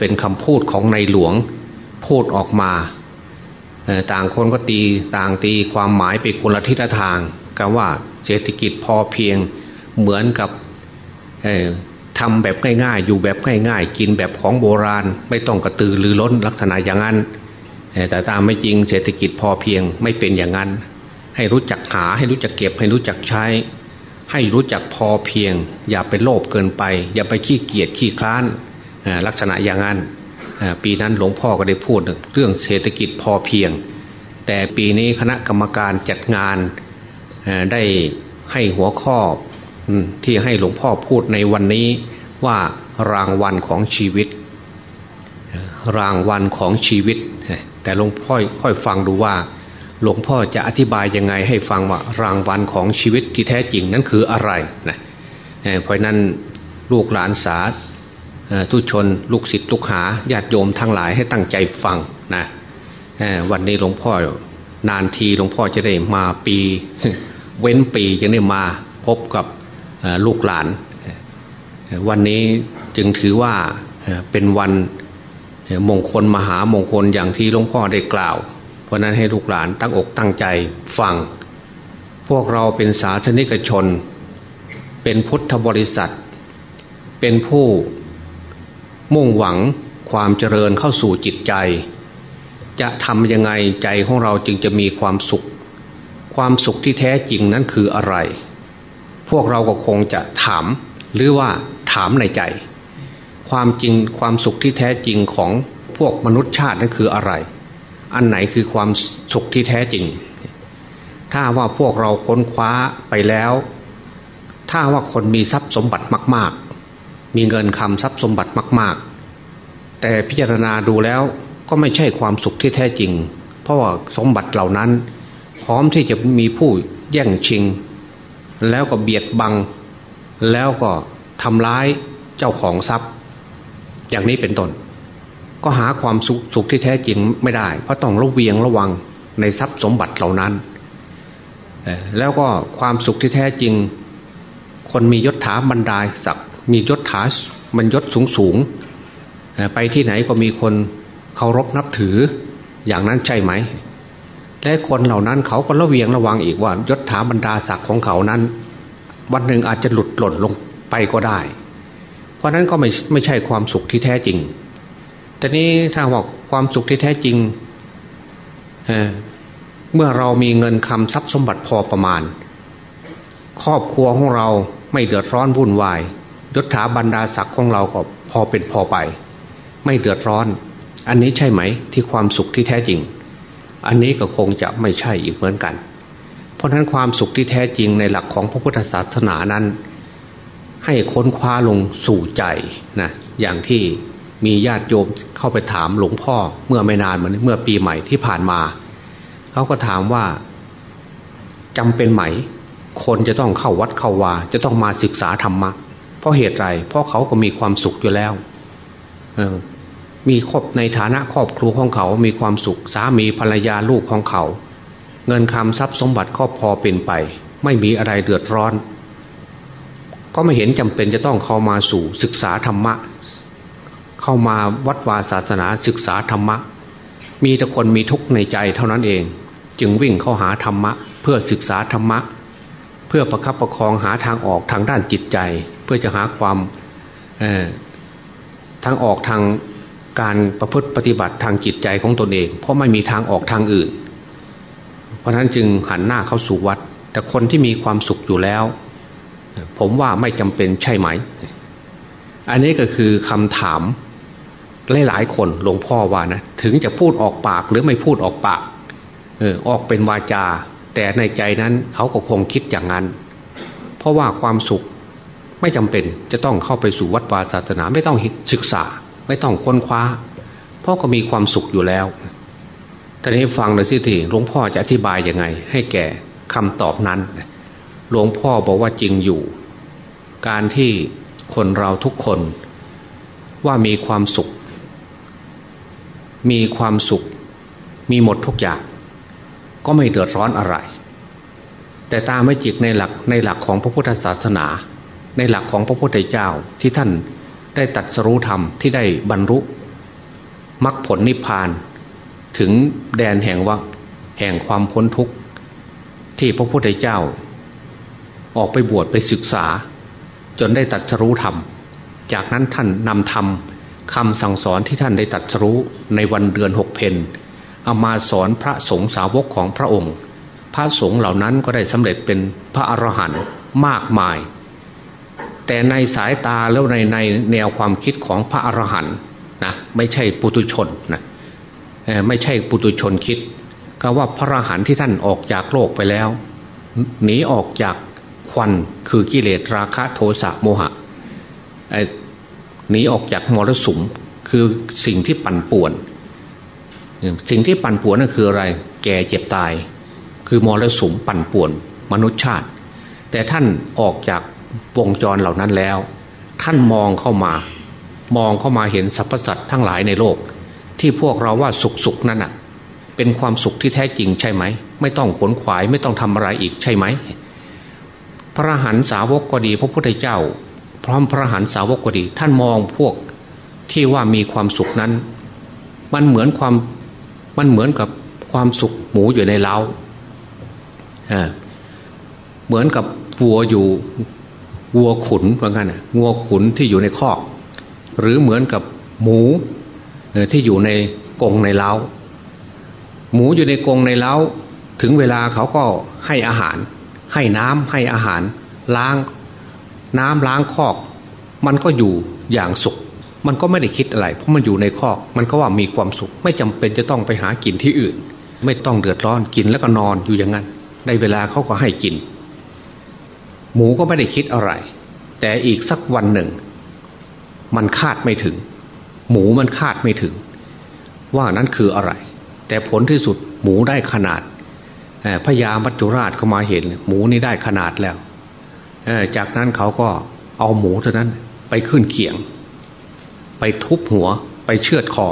เป็นคำพูดของในหลวงพูดออกมาต่างคนก็ตีต่างตีความหมายไปคนละทิศทางกันว่าเศรษฐกิจพอเพียงเหมือนกับทำแบบง่ายๆ อยู่แบบง่ายๆ กินแบบของโบราณ ไม่ต้องกระตือรือร้นลักษณะอย่างนั้น แต่ตามไม่จริงเศรษฐกิจพอเพียงไม่เป็นอย่างนั้น ให้รู้จักหาให้รู้จักเก็บให้รู้จักใช้ ให้รู้จักพอเพียง อย่าไปโลภเกินไป อย่าไปขี้เกียจขี้คร้านลักษณะอย่างนั้นปีนั้นหลวงพ่อก็ได้พูดเรื่องเศรษฐกิจพอเพียง แต่ปีนี้คณะกรรมการจัดงานได้ให้หัวข้อที่ให้หลวงพ่อพูดในวันนี้ว่ารางวัลของชีวิต รางวัลของชีวิต แต่หลวงพ่อค่อยฟังดูว่า หลวงพ่อจะอธิบายยังไงให้ฟังว่ารางวัลของชีวิตที่แท้จริงนั้นคืออะไรนะเอ่เพราะนั้นลูกหลานสาเอ่อทุชน ลูกศิษย์ลูกหาญาติโยมทั้งหลายให้ตั้งใจฟังนะวันนี้หลวงพ่อนานทีหลวงพ่อจะได้มาปี เว้นปีจะได้มาพบกับลูกหลาน วันนี้จึงถือว่าเป็นวันมงคลมหามงคลอย่างที่หลวงพ่อได้กล่าว ราะนั้นให้ลูกหลานตั้งอกตั้งใจฟัง พวกเราเป็นศาสนิกชน เป็นพุทธบริษัท เป็นผู้มุ่งหวังความเจริญเข้าสู่จิตใจ จะทำยังไงใจของเราจึงจะมีความสุข ความสุขที่แท้จริงนั้นคืออะไร พวกเราก็คงจะถามหรือว่าถามในใจ ความจริงความสุขที่แท้จริงของพวกมนุษย์ชาตินั้นคืออะไร อันไหนคือความสุขที่แท้จริง ถ้าว่าพวกเราค้นคว้าไปแล้ว ถ้าว่าคนมีทรัพย์สมบัติมาก ๆ มีเงินคำทรัพย์สมบัติมาก ๆ แต่พิจารณาดูแล้วก็ไม่ใช่ความสุขที่แท้จริง เพราะว่าสมบัติเหล่านั้น พร้อมที่จะมีผู้แย่งชิง แล้วก็เบียดบัง แล้วก็ทำร้ายเจ้าของทรัพย์ อย่างนี้เป็นต้น ก็หาความสุขสขที่แท้จริงไม่ได้ เพราะต้องระเวียงระวังในทรัพย์สมบัติเหล่านั้น แล้วก็ความสุขที่แท้จริง คนมียศถาบรรดาศักดิ์มียศถามันยศสูงสูงไปที่ไหนก็มีคนเคารพนับถืออย่างนั้นใช่ไหม และคนเหล่านั้นเขาก็ระเวียงระวังอีกว่ายศถาบรรดาศักดิ์ของเขานั้น วันหนึ่งอาจจะหลุดหล่นลงไปก็ได้ เพราะนั้นก็ไม่ไม่ใช่ความสุขที่แท้จริง แต่นี้ถ้าบอกความสุขที่แท้จริงเเมื่อเรามีเงินคำทรัพย์สมบัติพอประมาณ ครอบครัวของเราไม่เดือดร้อนวุ่นวายยศถาบรรดาศักดิ์ของเราก็พอเป็นพอไป ไม่เดือดร้อน อันนี้ใช่ไหมที่ความสุขที่แท้จริง อันนี้ก็คงจะไม่ใช่อีกเหมือนกัน เพราะฉะนั้นความสุขที่แท้จริงในหลักของพระพุทธศาสนานั้น ให้ค้นคว้าลงสู่ใจนะอย่างที่ มีญาติโยมเข้าไปถามหลวงพ่อ เมื่อไม่นานมาเมื่อปีใหม่ที่ผ่านมาเขาก็ถามว่าจำเป็นไหม คนจะต้องเข้าวัดเข้าวา จะต้องมาศึกษาธรรมะ เพราะเหตุไร เพราะเขาก็มีความสุขอยู่แล้วมีครอบในฐานะครอบครัวของเขา มีความสุข สามีภรรยาลูกของเขา เงินคำทรัพย์สมบัติครอบพอเป็นไป ไม่มีอะไรเดือดร้อน ก็ไม่เห็นจำเป็นจะต้องเข้ามาสู่ศึกษาธรรมะ เข้ามาวัดวาศาสนาศึกษาธรรมะ มีแต่คนมีทุกข์ในใจเท่านั้นเอง จึงวิ่งเข้าหาธรรมะ เพื่อศึกษาธรรมะ เพื่อประคับประคองหาทางออกทางด้านจิตใจ เพื่อจะหาความทางออกทางการประพฤติปฏิบัติทางจิตใจของตนเอง เพราะไม่มีทางออกทางอื่น เพราะนั้นจึงหันหน้าเข้าสู่วัด แต่คนที่มีความสุขอยู่แล้ว ผมว่าไม่จำเป็นใช่ไหม อันนี้ก็คือคำถาม หลายๆคนหลวงพ่อว่านะถึงจะพูดออกปากหรือไม่พูดออกปากเออออกเป็นวาจา แต่ในใจนั้นเขาก็คงคิดอย่างนั้น เพราะว่าความสุขไม่จำเป็นจะต้องเข้าไปสู่วัดวาศาสนาไม่ต้องศึกษา ไม่ต้องค้นคว้า เพราะก็มีความสุขอยู่แล้วตอนนี้ฟังเลยสิทีหลวงพ่อจะอธิบายยังไง ให้แก่คำตอบนั้น หลวงพ่อบอกว่าจริงอยู่ การที่คนเราทุกคนว่ามีความสุข มีความสุข มีหมดทุกอย่าง ก็ไม่เดือดร้อนอะไร แต่ตามไม่จิกในหลักในหลักของพระพุทธศาสนา ในหลักของพระพุทธเจ้าที่ท่านได้ตัดสรู้ธรรมที่ได้บรรลุมรรคผลนิพพาน ถึงแดนแห่งวักแห่งความพ้นทุกข์ ที่พระพุทธเจ้า ออกไปบวชไปศึกษา จนได้ตัดสรู้ธรรม จากนั้นท่านนำธรรม คำสั่งสอนที่ท่านได้ตัดสรู้ในวันเดือนหกเพนเอามาสอนพระสงฆ์สาวกของพระองค์ พระสงฆ์เหล่านั้นก็ได้สำเร็จเป็นพระอรหันต์มากมาย แต่ในสายตาแล้วในในแนวความคิดของพระอรหันต์นะไม่ใช่ปุตุชนนะไม่ใช่ปุตุชนคิดก็ว่าพระอรหันต์ที่ท่านออกจากโลกไปแล้วหนีออกจากควันคือกิเลสราคะโทสะโมหะ หนีออกจากมรสุมคือสิ่งที่ปั่นป่วน สิ่งที่ปั่นป่วนนั่นคืออะไร แก่เจ็บตาย คือมรสุมปั่นป่วน มนุษยชาติ แต่ท่านออกจากวงจรเหล่านั้นแล้ว ท่านมองเข้ามา มองเข้ามาเห็นสรรพสัตว์ทั้งหลายในโลก ที่พวกเราว่าสุขสุขนั่นอะ เป็นความสุขที่แท้จริงใช่ไหม ไม่ต้องขนขวายไม่ต้องทำอะไรอีกใช่ไหมพระหันสาวกก็ดีพระพุทธเจ้า พร้อมพระหันสาวกก็ดี ท่านมองพวกที่ว่ามีความสุขนั้น มันเหมือนความมันเหมือนกับความสุขหมูอยู่ในเล้าเหมือนกับวัวอยู่วัวขุนเหมือนกันวัวขุนที่อยู่ในคอก หรือเหมือนกับหมูที่อยู่ในกรงในเล้า หมูอยู่ในกรงในเล้า ถึงเวลาเขาก็ให้อาหาร ให้น้ำให้อาหาร ล้าง น้ำล้างคอก มันก็อยู่อย่างสุข มันก็ไม่ได้คิดอะไร เพราะมันอยู่ในคอก มันก็ว่ามีความสุข ไม่จำเป็นจะต้องไปหากินที่อื่น ไม่ต้องเดือดร้อนกินแล้วก็นอนอยู่อย่างนั้นในเวลาเขาก็ให้กิน หมูก็ไม่ได้คิดอะไร แต่อีกสักวันหนึ่ง มันคาดไม่ถึง หมูมันคาดไม่ถึง ว่านั้นคืออะไร แต่ผลที่สุดหมูได้ขนาดพญามัจจุราชเข้ามาเห็น หมูนี่ได้ขนาดแล้ว จากนั้นเขาก็เอาหมูเท่านั้นไปขึ้นเขียง ไปทุบหัวไปเชือดคอ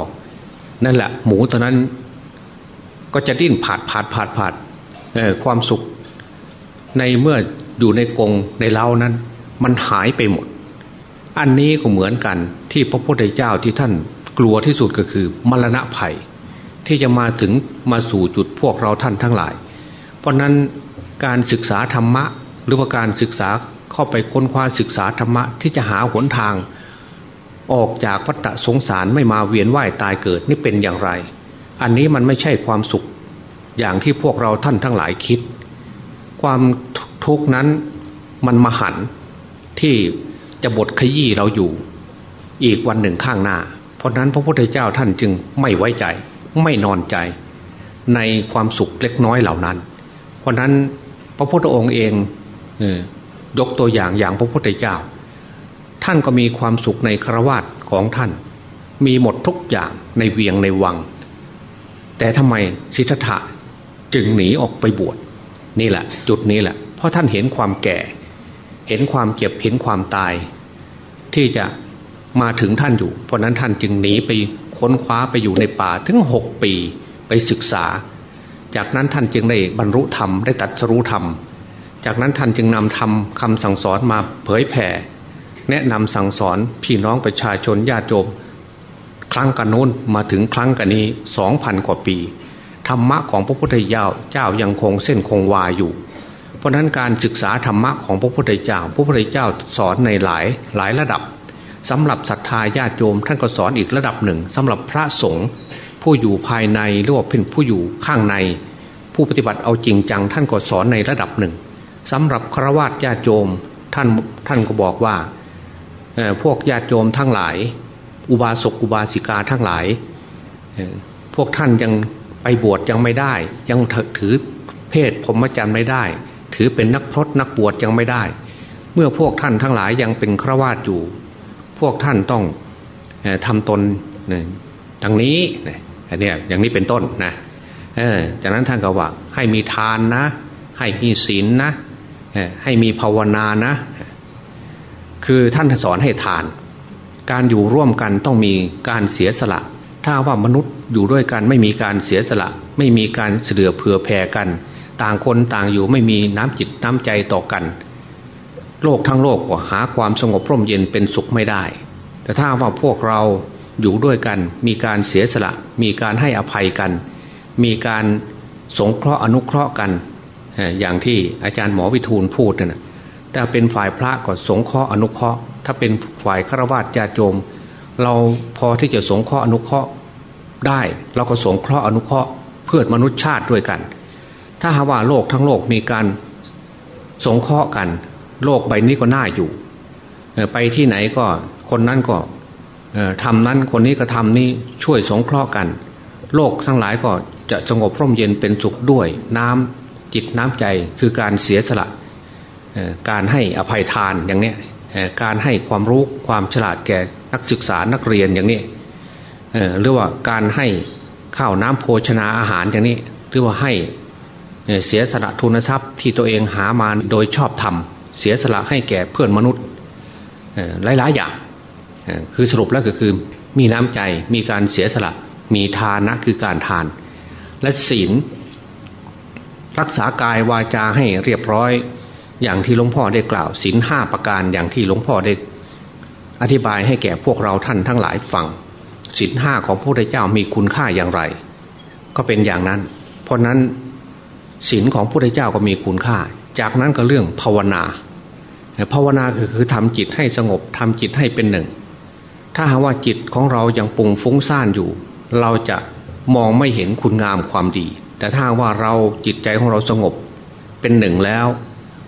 นั่นแหละ หมูตัวนั้น ก็จะดิ้นผาดผาดผาดผาดความสุข ในเมื่ออยู่ในกรงในเล้านั้น มันหายไปหมด อันนี้ก็เหมือนกันที่พระพุทธเจ้าที่ท่านกลัวที่สุดก็คือมรณะภัย ที่จะมาถึงมาสู่จุดพวกเราท่านทั้งหลาย เพราะนั้นการศึกษาธรรมะ หรือว่าการศึกษาเข้าไปค้นคว้าศึกษาธรรมะที่จะหาหนทาง ออกจากวัฏสงสารไม่มาเวียนว่ายตายเกิดนี่เป็นอย่างไร อันนี้มันไม่ใช่ความสุข อย่างที่พวกเราท่านทั้งหลายคิด ความทุกข์นั้นมันมหันที่จะบดขยี้เราอยู่ อีกวันหนึ่งข้างหน้า เพราะนั้นพระพุทธเจ้าท่านจึงไม่ไว้ใจ ไม่นอนใจ ในความสุขเล็กน้อยเหล่านั้น เพราะนั้นพระพุทธองค์เอง ยกตัวอย่างอย่างพระพุทธเจ้า ท่านก็มีความสุขในครวาตของท่าน มีหมดทุกอย่างในเวียงในวัง แต่ทำไมสิทธะจึงหนีออกไปบวชนี่แหละ จุดนี้แหละ เพราะท่านเห็นความแก่ เห็นความเจ็บเห็นความตาย ที่จะมาถึงท่านอยู่ เพราะนั้นท่านจึงหนีไปค้นคว้าไปอยู่ในป่าถึงหกปีไปศึกษา จากนั้นท่านจึงได้บรรลุธรรมได้ตัดสรู้ธรรม จากนั้นท่านจึงนำธรรมคำสั่งสอนมาเผยแผ่ แนะนำสั่งสอนพี่น้องประชาชนญาติโยมครั้งกันโน้นมาถึงครั้งกันนี้สองพันกว่าปีธรรมะของพระพุทธเจ้าเจ้ายังคงเส้นคงวาอยู่ เพราะนั้นการศึกษาธรรมะของพระพุทธเจ้าพระพุทธเจ้าสอนในหลายหลายระดับสำหรับศรัทธาญาติโยมท่านก็สอนอีกระดับหนึ่งสำหรับพระสงฆ์ผู้อยู่ภายในหรือว่าเป็นผู้อยู่ข้างใน ผู้ปฏิบัติเอาจริงจังท่านก็สอนในระดับหนึ่ง สำหรับฆรวาสญาติโยมท่านท่านก็บอกว่าพวกญาติโยมทั้งหลาย อุบาสกอุบาสิกาทั้งหลาย พวกท่านยังไปบวชยังไม่ได้ ยังถือเพศพรหมจรรย์ไม่ได้ ถือเป็นนักพรตนักบวชยังไม่ได้ เมื่อพวกท่านทั้งหลายยังเป็นฆรวาสอยู่ พวกท่านต้องทำตนดังนี้อันนี้อย่างนี้เป็นต้นนะจากนั้นท่านก็ว่าให้มีทานนะ ให้มีศีลนะ ให้มีภาวนานะ คือท่านสอนให้ทาน การอยู่ร่วมกันต้องมีการเสียสละ ถ้าว่ามนุษย์อยู่ด้วยกันไม่มีการเสียสละ ไม่มีการเสือเผื่อแผ่กัน ต่างคนต่างอยู่ไม่มีน้ำจิตน้ำใจต่อกัน โลกทั้งโลกก็หาความสงบร่มเย็นเป็นสุขไม่ได้ แต่ถ้าว่าพวกเราอยู่ด้วยกัน มีการเสียสละ มีการให้อภัยกัน มีการสงเคราะห์อนุเคราะห์กัน อย่างที่อาจารย์หมอวิทูลพูดนะแต่เป็นฝ่ายพระก็สงเคราะห์อนุเคราะห์ ถ้าเป็นฝ่ายฆราวาสญาติโยม เราพอที่จะสงเคราะห์อนุเคราะห์ได้ เราก็สงเคราะห์อนุเคราะห์เพื่อมนุษยชาติด้วยกัน ถ้าหาว่าโลกทั้งโลกมีการสงเคราะห์กัน โลกใบนี้ก็น่าอยู่ ไปที่ไหนก็คนนั้นก็ทำนั้นคนนี้ก็ทำนี้ช่วยสงเคราะห์กัน โลกทั้งหลายก็จะสงบร่มเย็นเป็นสุขด้วยน้ำ จิตน้ำใจคือการเสียสละการให้อภัยทานอย่างนี้การให้ความรู้ความฉลาดแก่นักศึกษานักเรียนอย่างนี้หรือว่าการให้ข้าวน้ำโภชนาอาหารอย่างนี้ หรือว่าให้เสียสละทุนทรัพย์ที่ตัวเองหามาโดยชอบทำเสียสละให้แก่เพื่อนมนุษย์หลายๆอย่างคือสรุปแล้วก็คือมีน้ำใจมีการเสียสละมีทานะคือการทาน และศีล รักษากายวาจาให้เรียบร้อย อย่างที่หลวงพ่อได้กล่าวศีลห้าประการอย่างที่หลวงพ่อได้อธิบายให้แก่พวกเราท่านทั้งหลายฟังศีลห้าของพระพุทธเจ้ามีคุณค่าอย่างไร ก็เป็นอย่างนั้น เพราะนั้นศีลของพระพุทธเจ้าก็มีคุณค่า จากนั้นก็เรื่องภาวนาภาวนาคือคือทำจิตให้สงบทำจิตให้เป็นหนึ่ง ถ้าหากว่าจิตของเรายังปุงฟุ้งซ่านอยู่ เราจะมองไม่เห็นคุณงามความดีแต่ถ้าว่าเราจิตใจของเราสงบเป็นหนึ่งแล้ว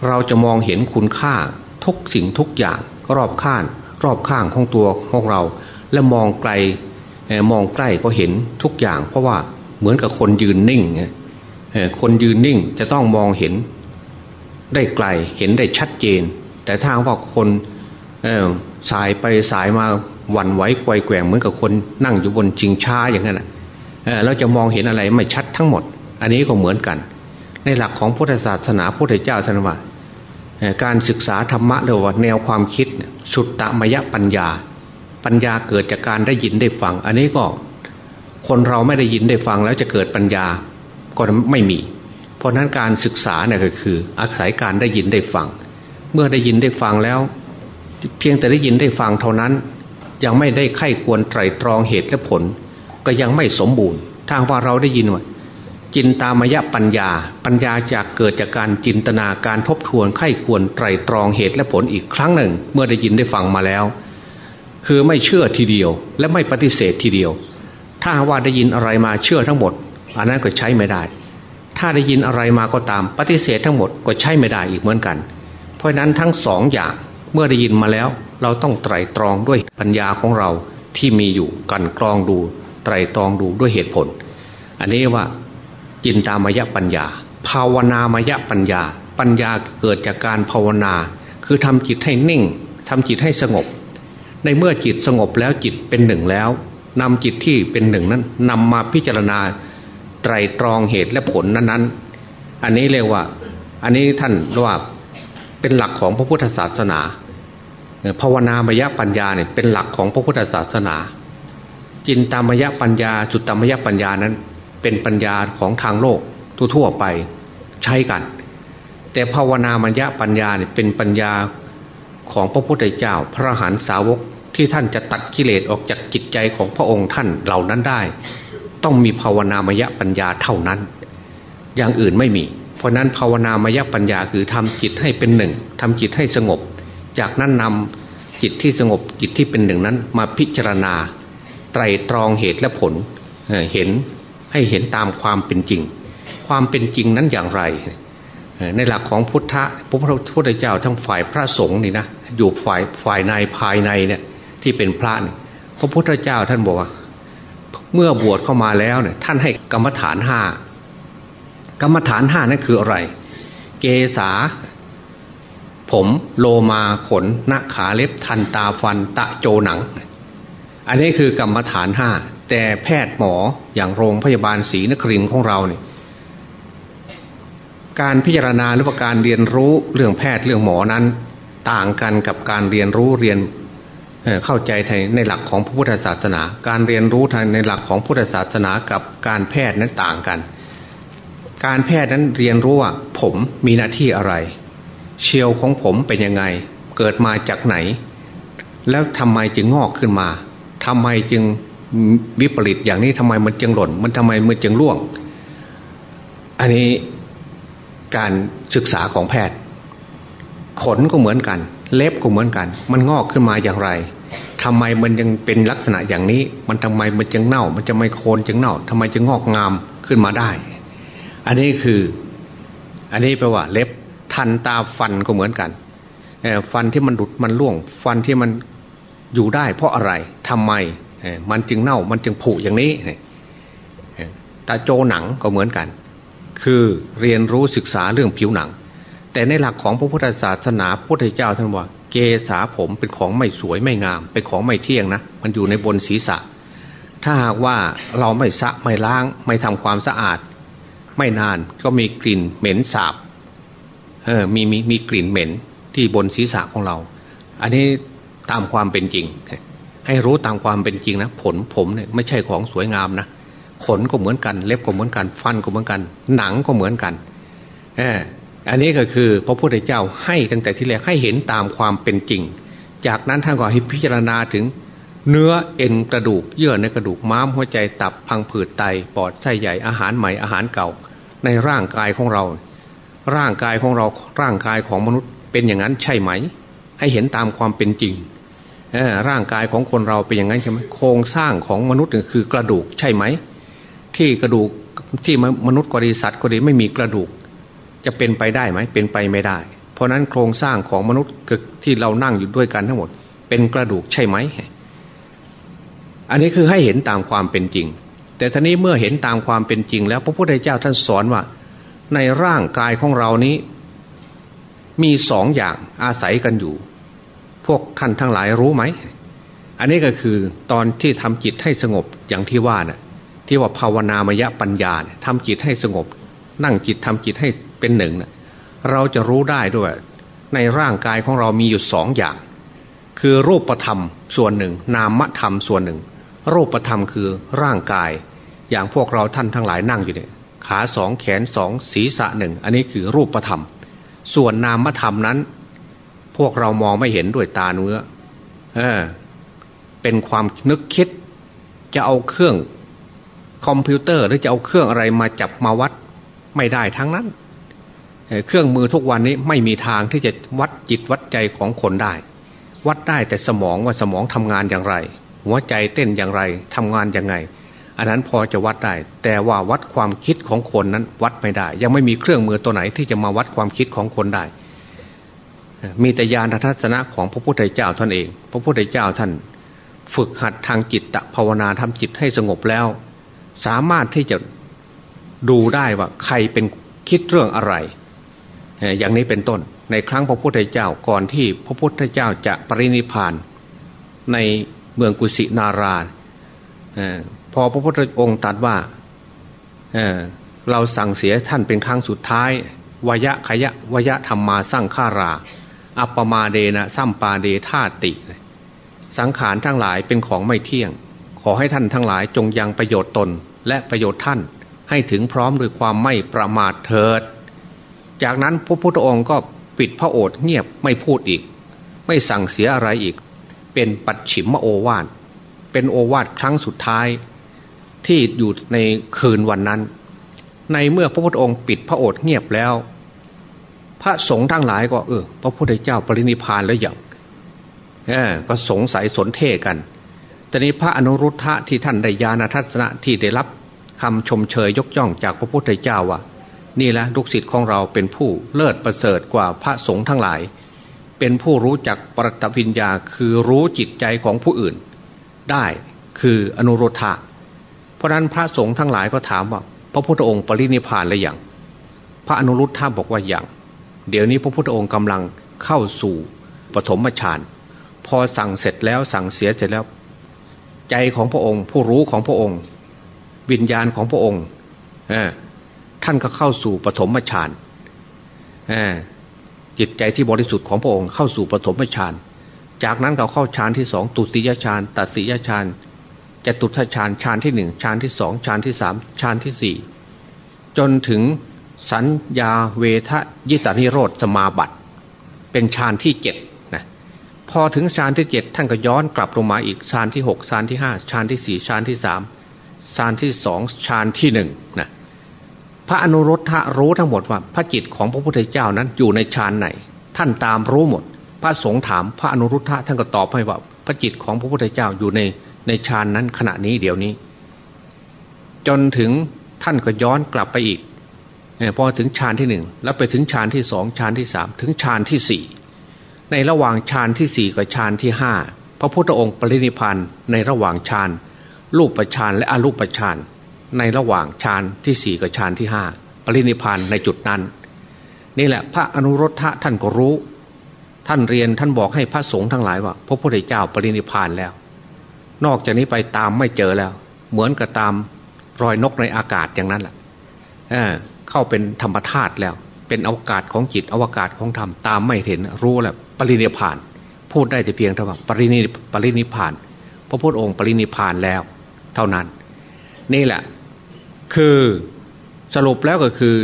เราจะมองเห็นคุณค่าทุกสิ่งทุกอย่างรอบข้างรอบข้างของตัวของเรา และมองไกลมองใกล้ก็เห็นทุกอย่าง เพราะว่าเหมือนกับคนยืนนิ่งคนยืนนิ่งจะต้องมองเห็น ได้ไกลเห็นได้ชัดเจน แต่ถ้าว่าคนสายไปสายมาวันไหวไกวแกว่งเหมือนกับคนนั่งอยู่บนจิงช้าอย่างนั้นเราจะมองเห็นอะไรไม่ชัดทั้งหมด อันนี้ก็เหมือนกัน ในหลักของพุทธศาสนาพุทธเจ้าท่านว่าการศึกษาธรรมะเรียกว่าแนวความคิดสุตตมยปัญญา ปัญญาเกิดจากการได้ยินได้ฟัง อันนี้ก็คนเราไม่ได้ยินได้ฟังแล้วจะเกิดปัญญาก็ไม่มี เพราะนั้นการศึกษาเนี่ยก็คือ อาศัยการได้ยินได้ฟัง เมื่อได้ยินได้ฟังแล้ว เพียงแต่ได้ยินได้ฟังเท่านั้น ยังไม่ได้ไข้ควรไตรตรองเหตุและผล ก็ยังไม่สมบูรณ์ ทางว่าเราได้ยินว่า จินตามยปัญญา ปัญญาจากเกิดจากการจินตนาการทบทวนไข้ควรไตรตรองเหตุและผลอีกครั้งหนึ่ง เมื่อได้ยินได้ฟังมาแล้ว คือไม่เชื่อทีเดียว และไม่ปฏิเสธทีเดียว ถ้าว่าได้ยินอะไรมาเชื่อทั้งหมด อันนั้นก็ใช้ไม่ได้ ถ้าได้ยินอะไรมาก็ตามปฏิเสธทั้งหมดก็ใช้ไม่ได้อีกเหมือนกัน เพราะนั้นทั้งสองอย่างเมื่อได้ยินมาแล้ว เราต้องไตรตรองด้วยปัญญาของเราที่มีอยู่กันกรองดู ไตรตรองดูด้วยเหตุผล อันนี้ว่า จินตามยปัญญา ภาวนามยปัญญา ปัญญาเกิดจากการภาวนา คือทำจิตให้นิ่งทำจิตให้สงบ ในเมื่อจิตสงบแล้วจิตเป็นหนึ่งแล้วนำจิตที่เป็นหนึ่งนั้นนำมาพิจารณาไตรตรองเหตุและผลนั้นๆ อันนี้เรียกว่า อันนี้ท่านว่าเป็นหลักของพระพุทธศาสนาภาวนามยปัญญาเนี่ยเป็นหลักของพระพุทธศาสนา จินตามยปัญญา จุดตามยปัญญานั้น เป็นปัญญาของทางโลกทั่วๆไปใช้กัน แต่ภาวนามยปัญญาเนี่ยเป็นปัญญาของพระพุทธเจ้า พระหันสาวกที่ท่านจะตัดกิเลสออกจากจิตใจของพระองค์ท่านเหล่านั้นได้ ต้องมีภาวนามยปัญญาเท่านั้น อย่างอื่นไม่มี เพราะนั้นภาวนามยปัญญาคือทำจิตให้เป็นหนึ่งทำจิตให้สงบ จากนั้นนำจิตที่สงบจิตที่เป็นหนึ่งนั้นมาพิจารณา ไตรตรองเหตุและผลเห็น ให้เห็นตามความเป็นจริง ความเป็นจริงนั้นอย่างไร ในหลักของพุทธะพระพุทธเจ้าทั้งฝ่ายพระสงฆ์นี่นะอยู่ฝ่ายฝ่ายในภายในเนี่ยที่เป็นพระนี่พระพุทธเจ้าท่านบอกว่า เมื่อบวชเข้ามาแล้วเนี่ยท่านให้กรรมฐานห้ากรรมฐานห้านั่นคืออะไร เกษาผมโลมาขนหน้าขาเล็บทันตาฟันตะโจหนัง อันนี้คือกรรมฐานห้า แต่แพทย์หมออย่างโรงพยาบาลศรีนครินของเราเนี่ยการพิจารณาหรือว่าการเรียนรู้เรื่องแพทย์เรื่องหมอนั้น ต่างกันกับการเรียนรู้เรียนเข้าใจในหลักของพระพุทธศาสนา การเรียนรู้ทางในหลักของพุทธศาสนากับการแพทย์นั้นต่างกัน การแพทย์นั้นเรียนรู้ว่าผมมีหน้าที่อะไร เชียวของผมเป็นยังไง เกิดมาจากไหน แล้วทำไมจึงงอกขึ้นมาทำไมจึง วิปริตอย่างนี้ทำไมมันจึงหล่น มันทำไมมันจึงร่วง อันนี้การศึกษาของแพทย์ ขนก็เหมือนกัน เล็บก็เหมือนกัน มันงอกขึ้นมาอย่างไรทำไมมันยังเป็นลักษณะอย่างนี้ มันทำไมมันจึงเน่า มันจะไม่โคนจึงเน่าทำไมจึงงอกงามขึ้นมาได้ อันนี้คือ อันนี้แปลว่า เล็บทันตาฟันก็เหมือนกันฟันที่มันดุดมันร่วง ฟันที่มันอยู่ได้ เพราะอะไรทำไม มันจึงเน่ามันจึงผุอย่างนี้ตาโจหนังก็เหมือนกัน คือเรียนรู้ศึกษาเรื่องผิวหนัง แต่ในหลักของพระพุทธศาสนาพระพุทธเจ้าท่านว่าเกษาผมเป็นของไม่สวยไม่งาม เป็นของไม่เที่ยงนะ มันอยู่ในบนศีรษะ ถ้าหากว่าเราไม่สะไม่ล้าง ไม่ทำความสะอาด ไม่นานก็มีกลิ่นเหม็นสาบเออมีมีมีกลิ่นเหม็นที่บนศีรษะของเรา อันนี้ตามความเป็นจริง ให้รู้ตามความเป็นจริงนะ ผลผมเนี่ยไม่ใช่ของสวยงามนะขนก็เหมือนกัน เล็บก็เหมือนกัน ฟันก็เหมือนกัน หนังก็เหมือนกันเอออันนี้ก็คือพระพุทธเจ้าให้ตั้งแต่ที่แรกให้เห็นตามความเป็นจริง จากนั้นท่านก็ให้พิจารณาถึง เนื้อเอ็นกระดูก เยื่อในกระดูกม้ามหัวใจตับพังผืดไตปอดไส้ใหญ่อาหารใหม่อาหารเก่า ในร่างกายของเรา ร่างกายของเราร่างกายของมนุษย์เป็นอย่างนั้นใช่ไหม ให้เห็นตามความเป็นจริง ร่างกายของคนเราเป็นอย่างนั้นใช่ไหมโครงสร้างของมนุษย์คือกระดูกใช่ไหม ที่กระดูกที่มนุษย์ก็ดีสัตว์ก็ดีไม่มีกระดูก จะเป็นไปได้ไหมเป็นไปไม่ได้ เพราะนั้นโครงสร้างของมนุษย์ที่เรานั่งอยู่ด้วยกันทั้งหมด เป็นกระดูกใช่ไหมอันนี้คือให้เห็นตามความเป็นจริง แต่ทีนี้เมื่อเห็นตามความเป็นจริง แล้วพระพุทธเจ้าท่านสอนว่า ในร่างกายของเรานี้ มีสองอย่างอาศัยกันอยู่ พวกท่านทั้งหลายรู้ไหม อันนี้ก็คือตอนที่ทำจิตให้สงบอย่างที่ว่านะ่ะที่ว่าภาวนามยปัญญาทำจิตให้สงบ นั่งจิตทำจิตให้เป็นหนึ่งนะเราจะรู้ได้ด้วย ในร่างกายของเรามีอยู่สองอย่าง คือรูปธรรมส่วนหนึ่ง นามธรรมส่วนหนึ่ง รูปธรรมคือร่างกาย อย่างพวกเราท่านทั้งหลายนั่งอยู่เนี่ยขาสองแขนสองศีรษะหนึ่งอันนี้คือรูปธรรม ส่วนนามธรรมนั้น พวกเรามองไม่เห็นด้วยตาเนื้อเออ เป็นความนึกคิด จะเอาเครื่องคอมพิวเตอร์หรือจะเอาเครื่องอะไรมาจับมาวัดไม่ได้ทั้งนั้น เครื่องมือทุกวันนี้ไม่มีทางที่จะวัดจิตวัดใจของคนได้ วัดได้แต่สมองว่าสมองทำงานอย่างไร หัวใจเต้นอย่างไรทำงานยังไง อันนั้นพอจะวัดได้ แต่ว่าวัดความคิดของคนนั้นวัดไม่ได้ ยังไม่มีเครื่องมือตัวไหนที่จะมาวัดความคิดของคนได้ มีแต่ญาณทัศนะของพระพุทธเจ้าท่านเอง พระพุทธเจ้าท่าน ฝึกหัดทางจิตตภาวนาทำจิตให้สงบแล้ว สามารถที่จะดูได้ว่าใครเป็นคิดเรื่องอะไร อย่างนี้เป็นต้น ในครั้งพระพุทธเจ้าก่อนที่พระพุทธเจ้าจะปรินิพาน ในเมืองกุสินาราพอพระพุทธองค์ตรัสว่าเเราสั่งเสียท่านเป็นครั้งสุดท้ายวายะขยะวยะธรรมมาสร้างฆารา อัปปมาเดนะสัมปาเดธาติ สังขารทั้งหลายเป็นของไม่เที่ยง ขอให้ท่านทั้งหลายจงยังประโยชน์ตนและประโยชน์ท่านให้ถึงพร้อมด้วยความไม่ประมาทเถิด จากนั้นพระพุทธองค์ก็ปิดพระโอษฐ์เงียบไม่พูดอีก ไม่สั่งเสียอะไรอีก เป็นปัจฉิมโอวาทเป็นโอวาทครั้งสุดท้าย ที่อยู่ในคืนวันนั้น ในเมื่อพระพุทธองค์ปิดพระโอษฐ์เงียบแล้ว พระสงฆ์ทั้งหลายก็เออพระพุทธเจ้าปรินิพานแล้วอย่างก็สงสัยสนเทกันแต่นี้พระอนุรุทธะที่ท่านได้ญาณทัศนะที่ได้รับคำชมเชยยกย่องจากพระพุทธเจ้าว่า นี่แหละลูกศิษย์ของเราเป็นผู้เลิศประเสริฐกว่าพระสงฆ์ทั้งหลาย เป็นผู้รู้จักปรัตวิญญาคือรู้จิตใจของผู้อื่น ได้คืออนุรุทธะเพราะนั้นพระสงฆ์ทั้งหลายก็ถามว่า พระพุทธองค์ปรินิพานหรือยังพระอนุรุทธะบอกว่าอย่าง เดี๋ยวนี้พระพุทธองค์กำลังเข้าสู่ปฐมฌานพอสั่งเสร็จแล้วสั่งเสียเสร็จแล้ว ใจของพระองค์ ผู้รู้ของพระองค์ วิญญาณของพระองค์ท่านก็เข้าสู่ปฐมฌานจิตใจที่บริสุทธิ์ของพระองค์เข้าสู่ปฐมฌานจากนั้นก็เข้าฌานที่สองตุติยฌานตติยฌานจะตุทฌานฌานที่หนึ่งฌานที่สองฌานที่สามฌานที่สี่จนถึง สัญญาเวทยิตานิโรธสมาบัติ เป็นฌานที่เจ็ดนะพอถึงฌานที่เจ็ดท่านก็ย้อนกลับลงมาอีกฌานที่หกฌานที่ห้าฌานที่สี่ฌานที่สามฌานที่สองฌานที่หนึ่งนะพระอนุรุทธะรู้ทั้งหมดว่าพระจิตของพระพุทธเจ้านั้นอยู่ในฌานไหน ท่านตามรู้หมด พระสงฆ์ถามพระอนุรุทธะท่านก็ตอบให้ว่า พระจิตของพระพุทธเจ้าอยู่ในในฌานนั้นขณะนี้เดี๋ยวนี้ จนถึงท่านก็ย้อนกลับไปอีก พอถึงฌานที่หนึ่งแล้วไปถึงฌานที่สองฌานที่สามถึงฌานที่สี่ในระหว่างฌานที่สี่กับฌานที่ห้าพระพุทธองค์ปรินิพานในระหว่างฌานรูปฌานและอรูปฌานในระหว่างฌานที่สี่กับฌานที่ห้าปรินิพานในจุดนั้น นี่แหละพระอนุรทธะท่านก็รู้ ท่านเรียนท่านบอกให้พระสงฆ์ทั้งหลายว่า พระพุทธเจ้าปรินิพานแล้ว นอกจากนี้ไปตามไม่เจอแล้ว เหมือนกับตามรอยนกในอากาศอย่างนั้นแหละ เข้าเป็นธรรมธาตุแล้ว เป็นอวกาศของจิตอวกาศของธรรมตามไม่เห็นรู้แล้วปรินิพาน พูดได้แต่เพียงเท่าว่าปรินิปรินิพาน พระพุทธองค์ปรินิพานแล้ว เท่านั้น นี่แหละ คือสรุปแล้วก็คือ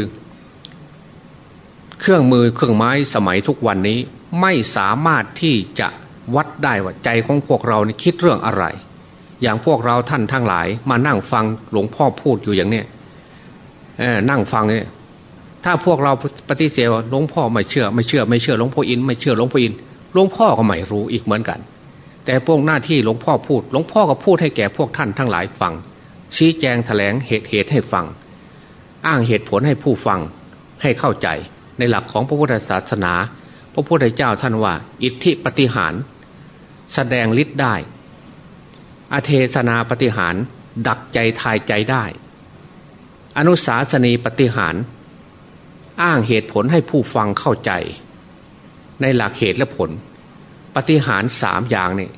เครื่องมือเครื่องไม้สมัยทุกวันนี้ไม่สามารถที่จะวัดได้ว่าใจของพวกเรานี่คิดเรื่องอะไร อย่างพวกเราท่านทั้งหลาย มานั่งฟังหลวงพ่อพูดอยู่อย่างเนี้ย นั่งฟังเนี่ยถ้าพวกเราปฏิเสธหลวงพ่อไม่เชื่อไม่เชื่อไม่เชื่อหลวงพ่ออินไม่เชื่อหลวงพ่ออินหลวงพ่อก็ไม่รู้อีกเหมือนกัน แต่พวกหน้าที่หลวงพ่อพูดหลวงพ่อก็พูดให้แก่พวกท่านทั้งหลายฟัง ชี้แจงแถลงเหตุเหตุให้ฟัง อ้างเหตุผลให้ผู้ฟังให้เข้าใจ ในหลักของพระพุทธศาสนา พระพุทธเจ้าท่านว่า อิทธิปฏิหารแสดงฤทธิ์ได้ อเทศนาปฏิหารดักใจทายใจได้ อนุสาสนีปฏิหาร อ้างเหตุผลให้ผู้ฟังเข้าใจ ในหลักเหตุและผล ปฏิหารสามอย่างนี่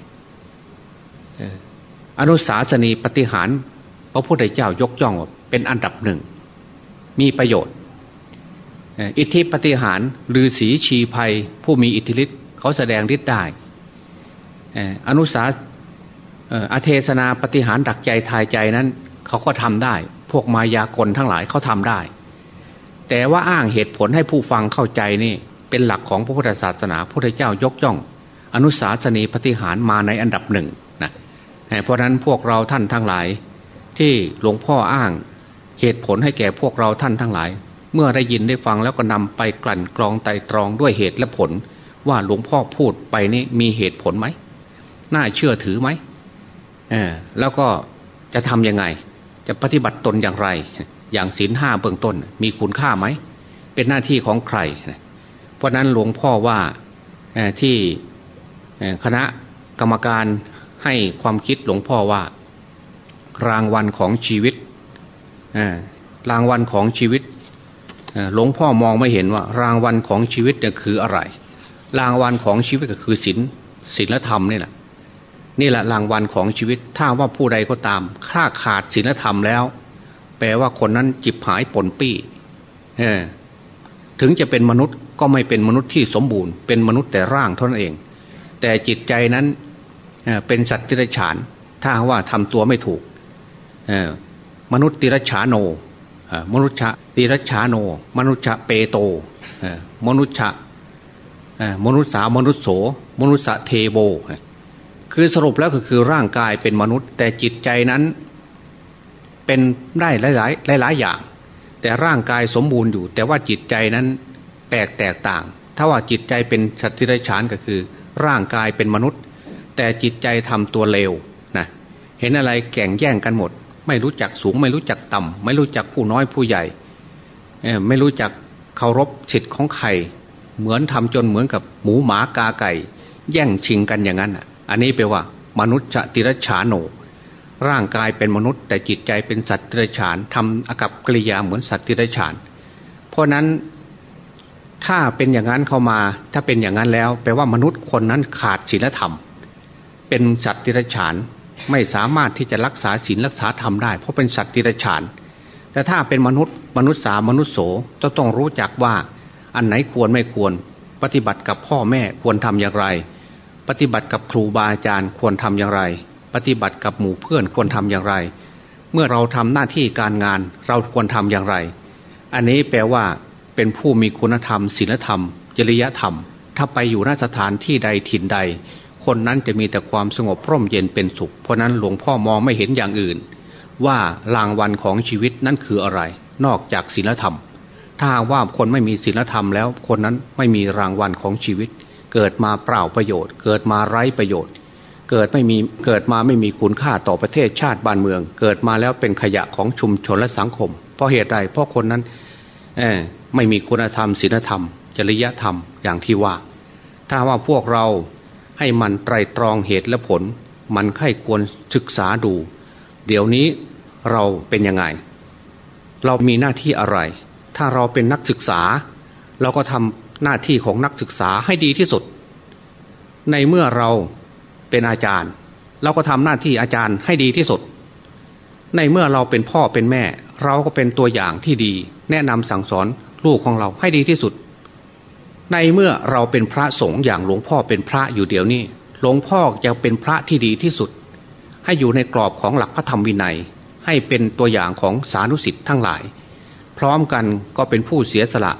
อนุสาสนีปฏิหารพระพุทธเจ้ายกย่องเป็นอันดับหนึ่ง มีประโยชน์ อิทธิปฏิหารหรือสีชีภัย ผู้มีอิทธิฤทธิ์เขาแสดงฤทธิ์ได้ อนุสาอาเทศนาปฏิหารดักใจทายใจนั้น เขาก็ทำได้ พวกมายากลทั้งหลายเขาทำได้ แต่ว่าอ้างเหตุผลให้ผู้ฟังเข้าใจนี่เป็นหลักของพระพุทธศาสนาพระพุทธเจ้ายกย่อง อนุสาสนีปฏิหารมาในอันดับหนึ่งนะเพราะนั้นพวกเราท่านทั้งหลาย ที่หลวงพ่ออ้างเหตุผลให้แก่พวกเราท่านทั้งหลาย เมื่อได้ยินได้ฟังแล้วก็นำไปกลั่นกรองไตรตรองด้วยเหตุและผล ว่าหลวงพ่อพูดไปนี่มีเหตุผลไหมน่าเชื่อถือไหมเออแล้วก็จะทำยังไง จะปฏิบัติตนอย่างไร อย่างศีลห้าเบื้องต้น มีคุณค่าไหม เป็นหน้าที่ของใคร เพราะนั้นหลวงพ่อว่าที่คณะกรรมการให้ความคิดหลวงพ่อว่า รางวัลของชีวิตรางวัลของชีวิตหลวงพ่อมองไม่เห็นว่า รางวัลของชีวิตเนี่ยคืออะไร รางวัลของชีวิตก็คือศีลศีลธรรมนี่แหละ นี่แหละรางวัลของชีวิตถ้าว่าผู้ใดก็ตามถ้าขาดศีลธรรมแล้ว แปลว่าคนนั้นจิบหายปนปี้ถึงจะเป็นมนุษย์ก็ไม่เป็นมนุษย์ที่สมบูรณ์เป็นมนุษย์แต่ร่างเท่านั้นเอง แต่จิตใจนั้นเป็นสัตว์ที่ไรฉาน ถ้าว่าทำตัวไม่ถูกมนุษย์ติรชานโนมนุษย์ติรชานโน มนุษย์เปโตมนุษย์มนุษย์สามนุษย์โสมนุษย์เทโบ คือสรุปแล้วก็คือร่างกายเป็นมนุษย์ แต่จิตใจนั้น เป็นได้หลายหลายหลายอย่าง แต่ร่างกายสมบูรณ์อยู่ แต่ว่าจิตใจนั้นแปลกแตกต่าง ถ้าว่าจิตใจเป็นสัตว์ที่ไรฉานก็คือ ร่างกายเป็นมนุษย์ แต่จิตใจทำตัวเลวนะเห็นอะไรแข่งแย่งกันหมด ไม่รู้จักสูง ไม่รู้จักต่ำไม่รู้จักผู้น้อยผู้ใหญ่ไม่รู้จักเคารพสิทธิ์ของใครเหมือนทำจนเหมือนกับหมูหมากาไก่ แย่งชิงกันอย่างนั้นอั อันนี้แปลว่า มนุษย์จติรฉานโนร่างกายเป็นมนุษย์ แต่จิตใจเป็นสัตว์ติรฉานทำอากับกิริยาเหมือนสัตว์ติรฉาน เพราะนั้นถ้าเป็นอย่างนั้นเข้ามาถ้าเป็นอย่างนั้นแล้ว แปลว่ามนุษย์คนนั้นขาดศีลธรรม เป็นสัตว์ติรฉานไม่สามารถที่จะรักษาศีลรักษาธรรมได้ เพราะเป็นสัตว์ติรฉาน แต่ถ้าเป็นมนุษย์มนุษย์สามนุษย์โสจะต้องรู้จักว่า อันไหนควรไม่ควร ปฏิบัติกับพ่อแม่ควรทำอย่างไร ปฏิบัติกับครูบาอาจารย์ควรทำอย่างไร ปฏิบัติกับหมู่เพื่อนควรทำอย่างไร เมื่อเราทำหน้าที่การงานเราควรทำอย่างไร อันนี้แปลว่าเป็นผู้มีคุณธรรมศีลธรรม จริยธรรม ถ้าไปอยู่นสถานที่ใดถิ่นใด คนนั้นจะมีแต่ความสงบร่มเย็นเป็นสุข เพราะนั้นหลวงพ่อมองไม่เห็นอย่างอื่น ว่ารางวัลของชีวิตนั้นคืออะไร นอกจากศีลธรรม ถ้าว่าคนไม่มีศีลธรรมแล้วคนนั้นไม่มีรางวัลของชีวิต เกิดมาเปล่าประโยชน์ เกิดมาไร้ประโยชน์ เกิดไม่มีเกิดมาไม่มีคุณค่าต่อประเทศชาติบ้านเมือง เกิดมาแล้วเป็นขยะของชุมชนและสังคม เพราะเหตุใดเพราะคนนั้นไม่มีคุณธรรมศีลธรรม จริยธรรมอย่างที่ว่า ถ้าว่าพวกเราให้มันไตรตรองเหตุและผล มันไข้ควรศึกษาดู เดี๋ยวนี้เราเป็นยังไง เรามีหน้าที่อะไร ถ้าเราเป็นนักศึกษา เราก็ทำ หน้าที่ของนักศึกษาให้ดีที่สุด ในเมื่อเราเป็นอาจารย์ เราก็ทำหน้าที่อาจารย์ให้ดีที่สุด ในเมื่อเราเป็นพ่อเป็นแม่ เราก็เป็นตัวอย่างที่ดี แนะนำสั่งสอนลูกของเราให้ดีที่สุด ในเมื่อเราเป็นพระสงฆ์อย่างหลวงพ่อเป็นพระอยู่เดี๋ยวนี้หลวงพ่อจะเป็นพระที่ดีที่สุด ให้อยู่ในกรอบของหลักพระธรรมวินัย ให้เป็นตัวอย่างของสานุสิทธิ์ทั้งหลาย พร้อมกันก็เป็นผู้เสียสละ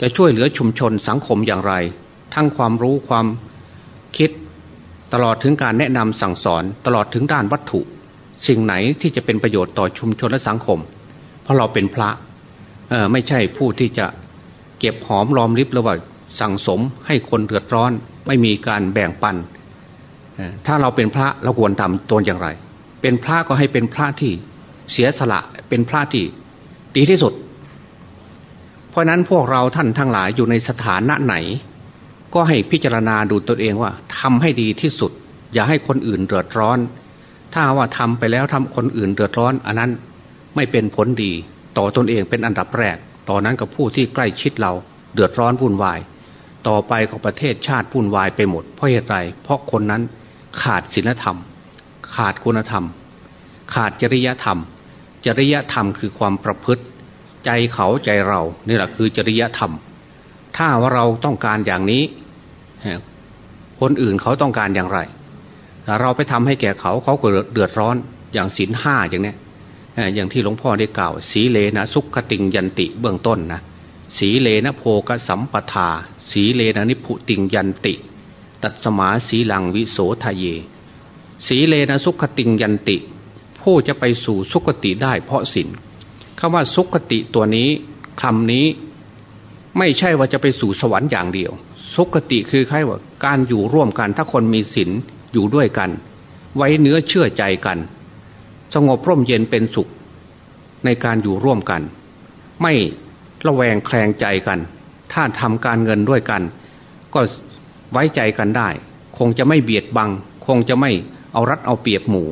จะช่วยเหลือชุมชนสังคมอย่างไร ทั้งความรู้ความคิดตลอดถึงการแนะนำสั่งสอนตลอดถึงด้านวัตถุ สิ่งไหนที่จะเป็นประโยชน์ต่อชุมชนและสังคม เพราะเราเป็นพระไม่ใช่ผู้ที่จะเก็บหอมรอมริบแล้วว่าสั่งสมให้คนเดือดร้อน ไม่มีการแบ่งปัน ถ้าเราเป็นพระเราควรทำตัวอย่างไร เป็นพระก็ให้เป็นพระที่เสียสละเป็นพระที่ดีที่สุด เพราะนั้นพวกเราท่านทั้งหลายอยู่ในสถานะไหน ก็ให้พิจารณาดูตนเองว่าทำให้ดีที่สุด อย่าให้คนอื่นเดือดร้อน ถ้าว่าทำไปแล้วทำคนอื่นเดือดร้อน อันนั้นไม่เป็นผลดีต่อตนเองเป็นอันดับแรก ต่อนนั้นกับผู้ที่ใกล้ชิดเราเดือดร้อนวุ่นวาย ต่อไปของประเทศชาติวุ่นวายไปหมด เพราะเหตุไร เพราะคนนั้นขาดศีลธรรม ขาดคุณธรรม ขาดจริยธรรม จริยธรรมคือความประพฤติ ใจเขาใจเรานี่แหละคือจริยธรรม ถ้าว่าเราต้องการอย่างนี้ คนอื่นเขาต้องการอย่างไร เราไปทำให้แก่เขาเขาก็เดือดร้อนอย่างศีลห้าอย่างนี้อย่างที่หลวงพ่อได้กล่าว สีเลนะสุขติงยันติเบื้องต้นนะสีเลนะโพกสัมปทา สีเลนะนิพุติงยันติ ตัดสมาสีลังวิโสทะเย สีเลนะสุขติงยันติ ผู้จะไปสู่สุขติได้เพราะศีล คำว่าสุขติตัวนี้คำนี้ไม่ใช่ว่าจะไปสู่สวรรค์อย่างเดียว สุขติคือใครว่าการอยู่ร่วมกัน ถ้าคนมีศีลอยู่ด้วยกัน ไว้เนื้อเชื่อใจกัน สงบร่มเย็นเป็นสุข ในการอยู่ร่วมกัน ไม่ระแวงแคลงใจกัน ถ้าทำการเงินด้วยกัน ก็ไว้ใจกันได้ คงจะไม่เบียดบัง คงจะไม่เอารัดเอาเปรียบหมู่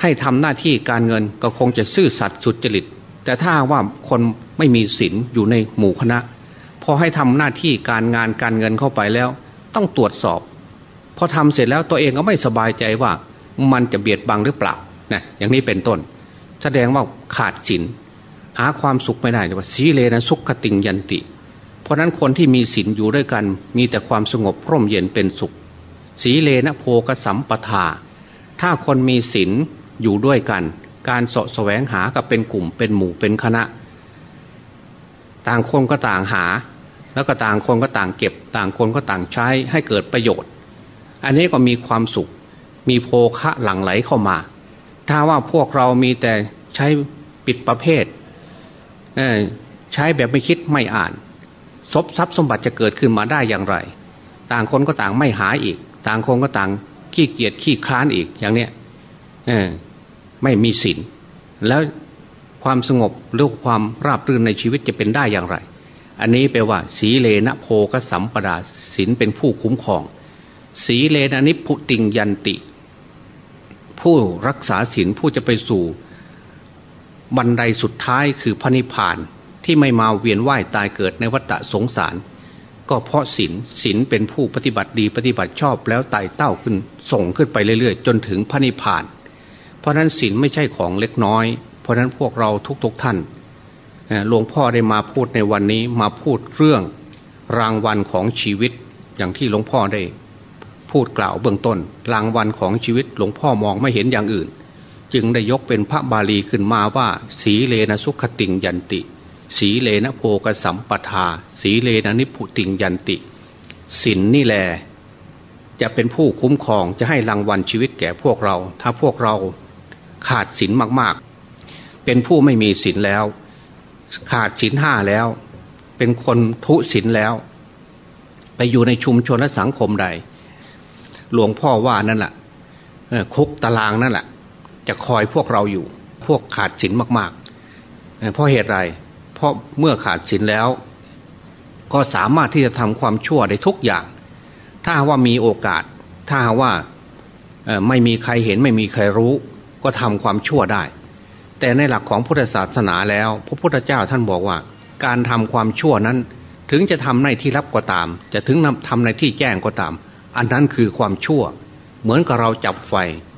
ให้ทำหน้าที่การเงินก็คงจะซื่อสัตย์สุจริต แต่ถ้าว่าคนไม่มีศีลอยู่ในหมู่คณะ พอให้ทำหน้าที่การงานการเงินเข้าไปแล้ว ต้องตรวจสอบ พอทำเสร็จแล้วตัวเองก็ไม่สบายใจว่ามันจะเบียดบังหรือเปล่านะอย่างนี้เป็นต้น แสดงว่าขาดศีลหาความสุขไม่ได้ว่าสีเลนะสุขติงยันติ เพราะนั้นคนที่มีศีลอยู่ด้วยกัน มีแต่ความสงบร่มเย็นเป็นสุข สีเลนะโพกสัมปทา ถ้าคนมีศีล อยู่ด้วยกัน การสะแสวงหากับเป็นกลุ่มเป็นหมู่เป็นคณะ ต่างคนก็ต่างหา แล้วก็ต่างคนก็ต่างเก็บ ต่างคนก็ต่างใช้ให้เกิดประโยชน์ อันนี้ก็มีความสุข มีโภคะหลั่งไหลเข้ามา ถ้าว่าพวกเรามีแต่ใช้ปิดประเภทใช้แบบไม่คิดไม่อ่านทรัพย์ทรัพย์สมบัติจะเกิดขึ้นมาได้อย่างไร ต่างคนก็ต่างไม่หาอีก ต่างคนก็ต่างขี้เกียจขี้คลานอีกอย่างเนี้ย ไม่มีศีลแล้วความสงบหรือความราบรื่นในชีวิตจะเป็นได้อย่างไร อันนี้แปลว่า สีเลนะโพกสัมปดาศีลเป็นผู้คุ้มครอง สีเลนะนิพุติงยันติ ผู้รักษาศีลผู้จะไปสู่ บันไดสุดท้ายคือพระนิพพานที่ไม่มาเวียนว่ายตายเกิดในวัฏสงสาร ก็เพราะศีลศีลเป็นผู้ปฏิบัติดีปฏิบัติชอบแล้วไต่เต้าขึ้นส่งขึ้นไปเรื่อยๆ จนถึงพระนิพพานเราะนั้นศีลไม่ใช่ของเล็กน้อย เพราะนั้นพวกเราทุกๆทท่านหลวงพ่อได้มาพูดในวันนี้มาพูดเรื่องรางวัลของชีวิตอย่างที่หลวงพ่อได้ พูดกล่าวเบื้องต้น รางวัลของชีวิตหลวงพ่อมองไม่เห็นอย่างอื่น จึงได้ยกเป็นพระบาลีขึ้นมาว่า สีเลนะสุขติงยันติ สีเลนะโพกสัมปทา สีเลนะนิพุติงยันติสินนี่แหละจะเป็นผู้คุ้มครองจะให้รางวัลชีวิตแก่พวกเรา ถ้าพวกเรา ขาดสินมากๆ เป็นผู้ไม่มีสินแล้ว ขาดสินห้าแล้ว เป็นคนทุสินแล้ว ไปอยู่ในชุมชนและสังคมใด หลวงพ่อว่านั่นแหละคุกตารางนั่นแหละจะคอยพวกเราอยู่ พวกขาดศีลมากๆเพราะเหตุไรเพราะเมื่อขาดศีลแล้ว ก็สามารถที่จะทำความชั่วได้ทุกอย่าง ถ้าว่ามีโอกาส ถ้าว่าไม่มีใครเห็นไม่มีใครรู้ ก็ทำความชั่วได้ แต่ในหลักของพุทธศาสนาแล้ว พระพุทธเจ้าท่านบอกว่า การทำความชั่วนั้น ถึงจะทำในที่รับก็ตาม จะถึงทำในที่แจ้งก็ตาม อันนั้นคือความชั่ว เหมือนกับเราจับไฟ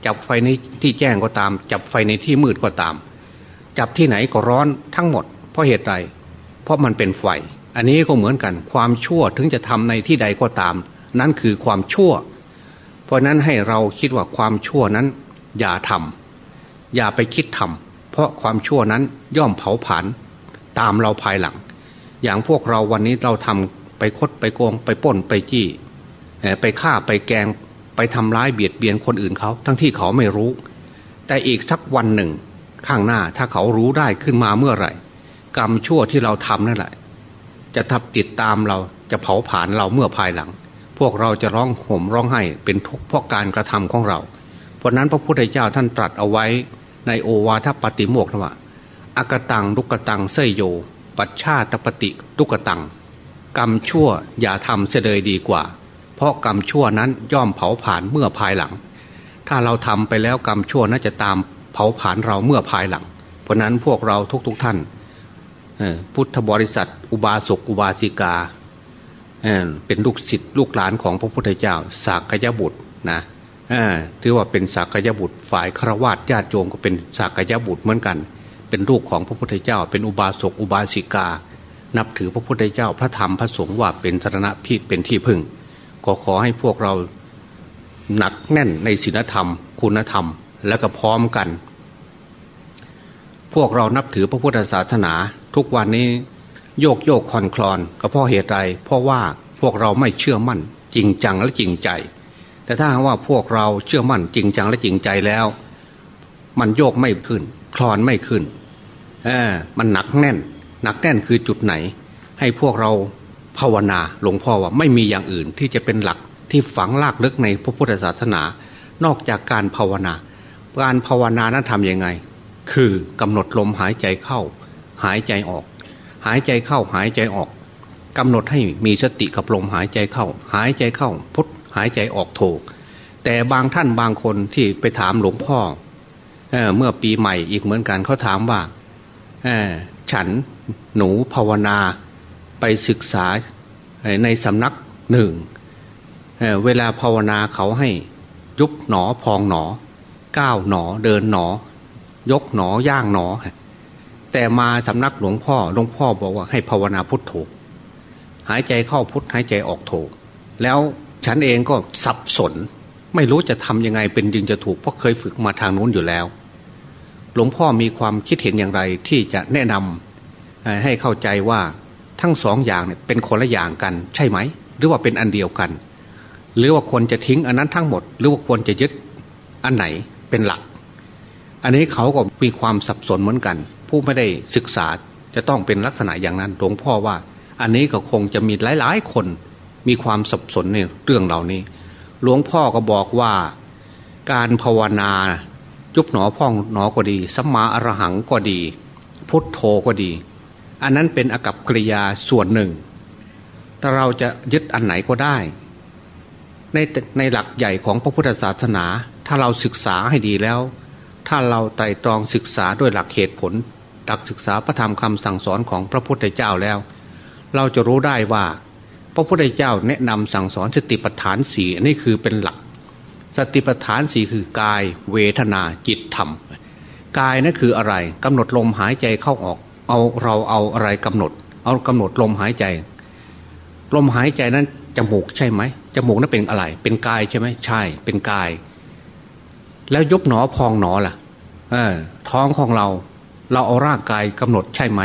จับไฟในที่แจ้งก็ตาม จับไฟในที่มืดก็ตาม จับที่ไหนก็ร้อนทั้งหมด เพราะเหตุใดเพราะมันเป็นไฟ อันนี้ก็เหมือนกันความชั่วถึงจะทำในที่ใดก็ตาม นั่นคือความชั่ว เพราะนั้นให้เราคิดว่าความชั่วนั้นอย่าทำ อย่าไปคิดทำเพราะความชั่วนั้นย่อมเผาผลาญตามเราภายหลัง อย่างพวกเราวันนี้เราทำไปคดไปโกงไปป้นไปจี้ไปฆ่าไปแกงไปทำร้ายเบียดเบียนคนอื่นเขา ทั้งที่เขาไม่รู้ แต่อีกสักวันหนึ่ง ข้างหน้าถ้าเขารู้ได้ขึ้นมาเมื่อไหร่ กรรมชั่วที่เราทำนั่นแหละจะทับติดตามเราจะเผาผลาญเราเมื่อภายหลัง พวกเราจะร้องห่มร้องไห้เป็นทุกข์เพราะการกระทำของเรา เพราะนั้นพระพุทธเจ้าท่านตรัสเอาไว้ ในโอวาทปฏิโมกข์ว่าอากตังลุกตังเสยโย ปัชชาตปฏิลุกตัง กรรมชั่วอย่าทำเสดยดีกว่า เพราะกรรมชั่วนั้นย่อมเผาผลาญเมื่อภายหลัง ถ้าเราทำไปแล้วกรรมชั่วน่าจะตามเผาผลาญเราเมื่อภายหลัง เพราะนั้นพวกเราทุกๆทท่านพุทธบริษัท อุบาสกอุบาสิกาเป็นลูกศิษย์ลูกหลานของพระพุทธเจ้าสากยบุตรนะ ถือว่าเป็นสากยบุตรฝ่ายฆรวาสญาติโยมก็เป็นสากยบุตรเหมือนกัน เป็นลูกของพระพุทธเจ้า เป็นอุบาสกอุบาสิกา นับถือพระพุทธเจ้าพระธรรมพระสงฆ์ว่าเป็นสรณะพิเป็นที่พึ่ง ก็ขอให้พวกเราหนักแน่นในศีลธรรม คุณธรรม และก็พร้อมกัน พวกเรานับถือพระพุทธศาสนา ทุกวันนี้โยกโยกคลอนคลอนก็เพราะเหตุใดเพราะว่าพวกเราไม่เชื่อมั่นจริงจังและจริงใจ แต่ถ้าว่าพวกเราเชื่อมั่นจริงจังและจริงใจแล้ว มันโยกไม่ขึ้น คลอนไม่ขึ้นเออมันหนักแน่น หนักแน่นคือจุดไหน ให้พวกเราภาวนาหลวงพ่อว่าไม่มีอย่างอื่นที่จะเป็นหลักที่ฝังลากลึกในพระพุทธศาสนา นอกจากการภาวนา การภาวนานั้นทำยังไง คือกำหนดลมหายใจเข้า หายใจออก หายใจเข้าหายใจออกกำหนดให้มีสติกับลมหายใจเข้า หายใจเข้าพุท หายใจออกโถแต่บางท่านบางคนที่ไปถามหลวงพ่อเอเมื่อปีใหม่อีกเหมือนกันเขาถามว่าฉันหนูภาวนาไปศึกษาในสำนักหนึ่งเเวลาภาวนาเขาให้ยุบหนอพองหนอก้าวหนอเดินหนอ ยกหนอย่างหนอ แต่มาสำนักหลวงพ่อหลวงพ่อบอกว่าให้ภาวนาพุทโธหายใจเข้าพุทหายใจออกโธแล้ว ฉันเองก็สับสน ไม่รู้จะทำยังไงเป็นจึงจะถูกเพราะเคยฝึกมาทางนู้นอยู่แล้ว หลวงพ่อมีความคิดเห็นอย่างไรที่จะแนะนำให้เข้าใจว่าทั้งสองอย่างเนี่ยเป็นคนละอย่างกัน ใช่ไหม หรือว่าเป็นอันเดียวกัน หรือว่าควรจะทิ้งอันนั้นทั้งหมด หรือว่าควรจะยึดอันไหนเป็นหลัก อันนี้เขาก็มีความสับสนเหมือนกัน ผู้ไม่ได้ศึกษาจะต้องเป็นลักษณะอย่างนั้นหลวงพ่อว่า อันนี้ก็คงจะมีหลาย ๆ คน มีความสับสนในเรื่องเหล่านี้ หลวงพ่อก็บอกว่าการภาวนายุบหนอพ่องหนอก็ดีสัมมาอรหังก็ดี พุทโธก็ดี อันนั้นเป็นอากับกิริยาส่วนหนึ่ง แต่เราจะยึดอันไหนก็ได้ ในในหลักใหญ่ของพระพุทธศาสนา ถ้าเราศึกษาให้ดีแล้ว ถ้าเราไตรตรองศึกษาด้วยหลักเหตุผล หลักศึกษาพระธรรมคำสั่งสอนของพระพุทธเจ้าแล้ว เราจะรู้ได้ว่า พระพุทธเจ้าแนะนำสั่งสอนสติปัฏฐานสี่นี่คือเป็นหลัก สติปัฏฐานสี่คือกาย เวทนาจิตธรรม กายนั่นคืออะไรกำหนดลมหายใจเข้าออก เอาเราเอาอะไรกำหนด เอากำหนดลมหายใจ ลมหายใจนั้นจมูกใช่ไหมจมูกนั้นเป็นอะไร เป็นกายใช่ไหมใช่ เป็นกาย แล้วยบหนอพองหนอล่ะ เอท้องของเรา เราเอาร่างกายกำหนดใช่ไหม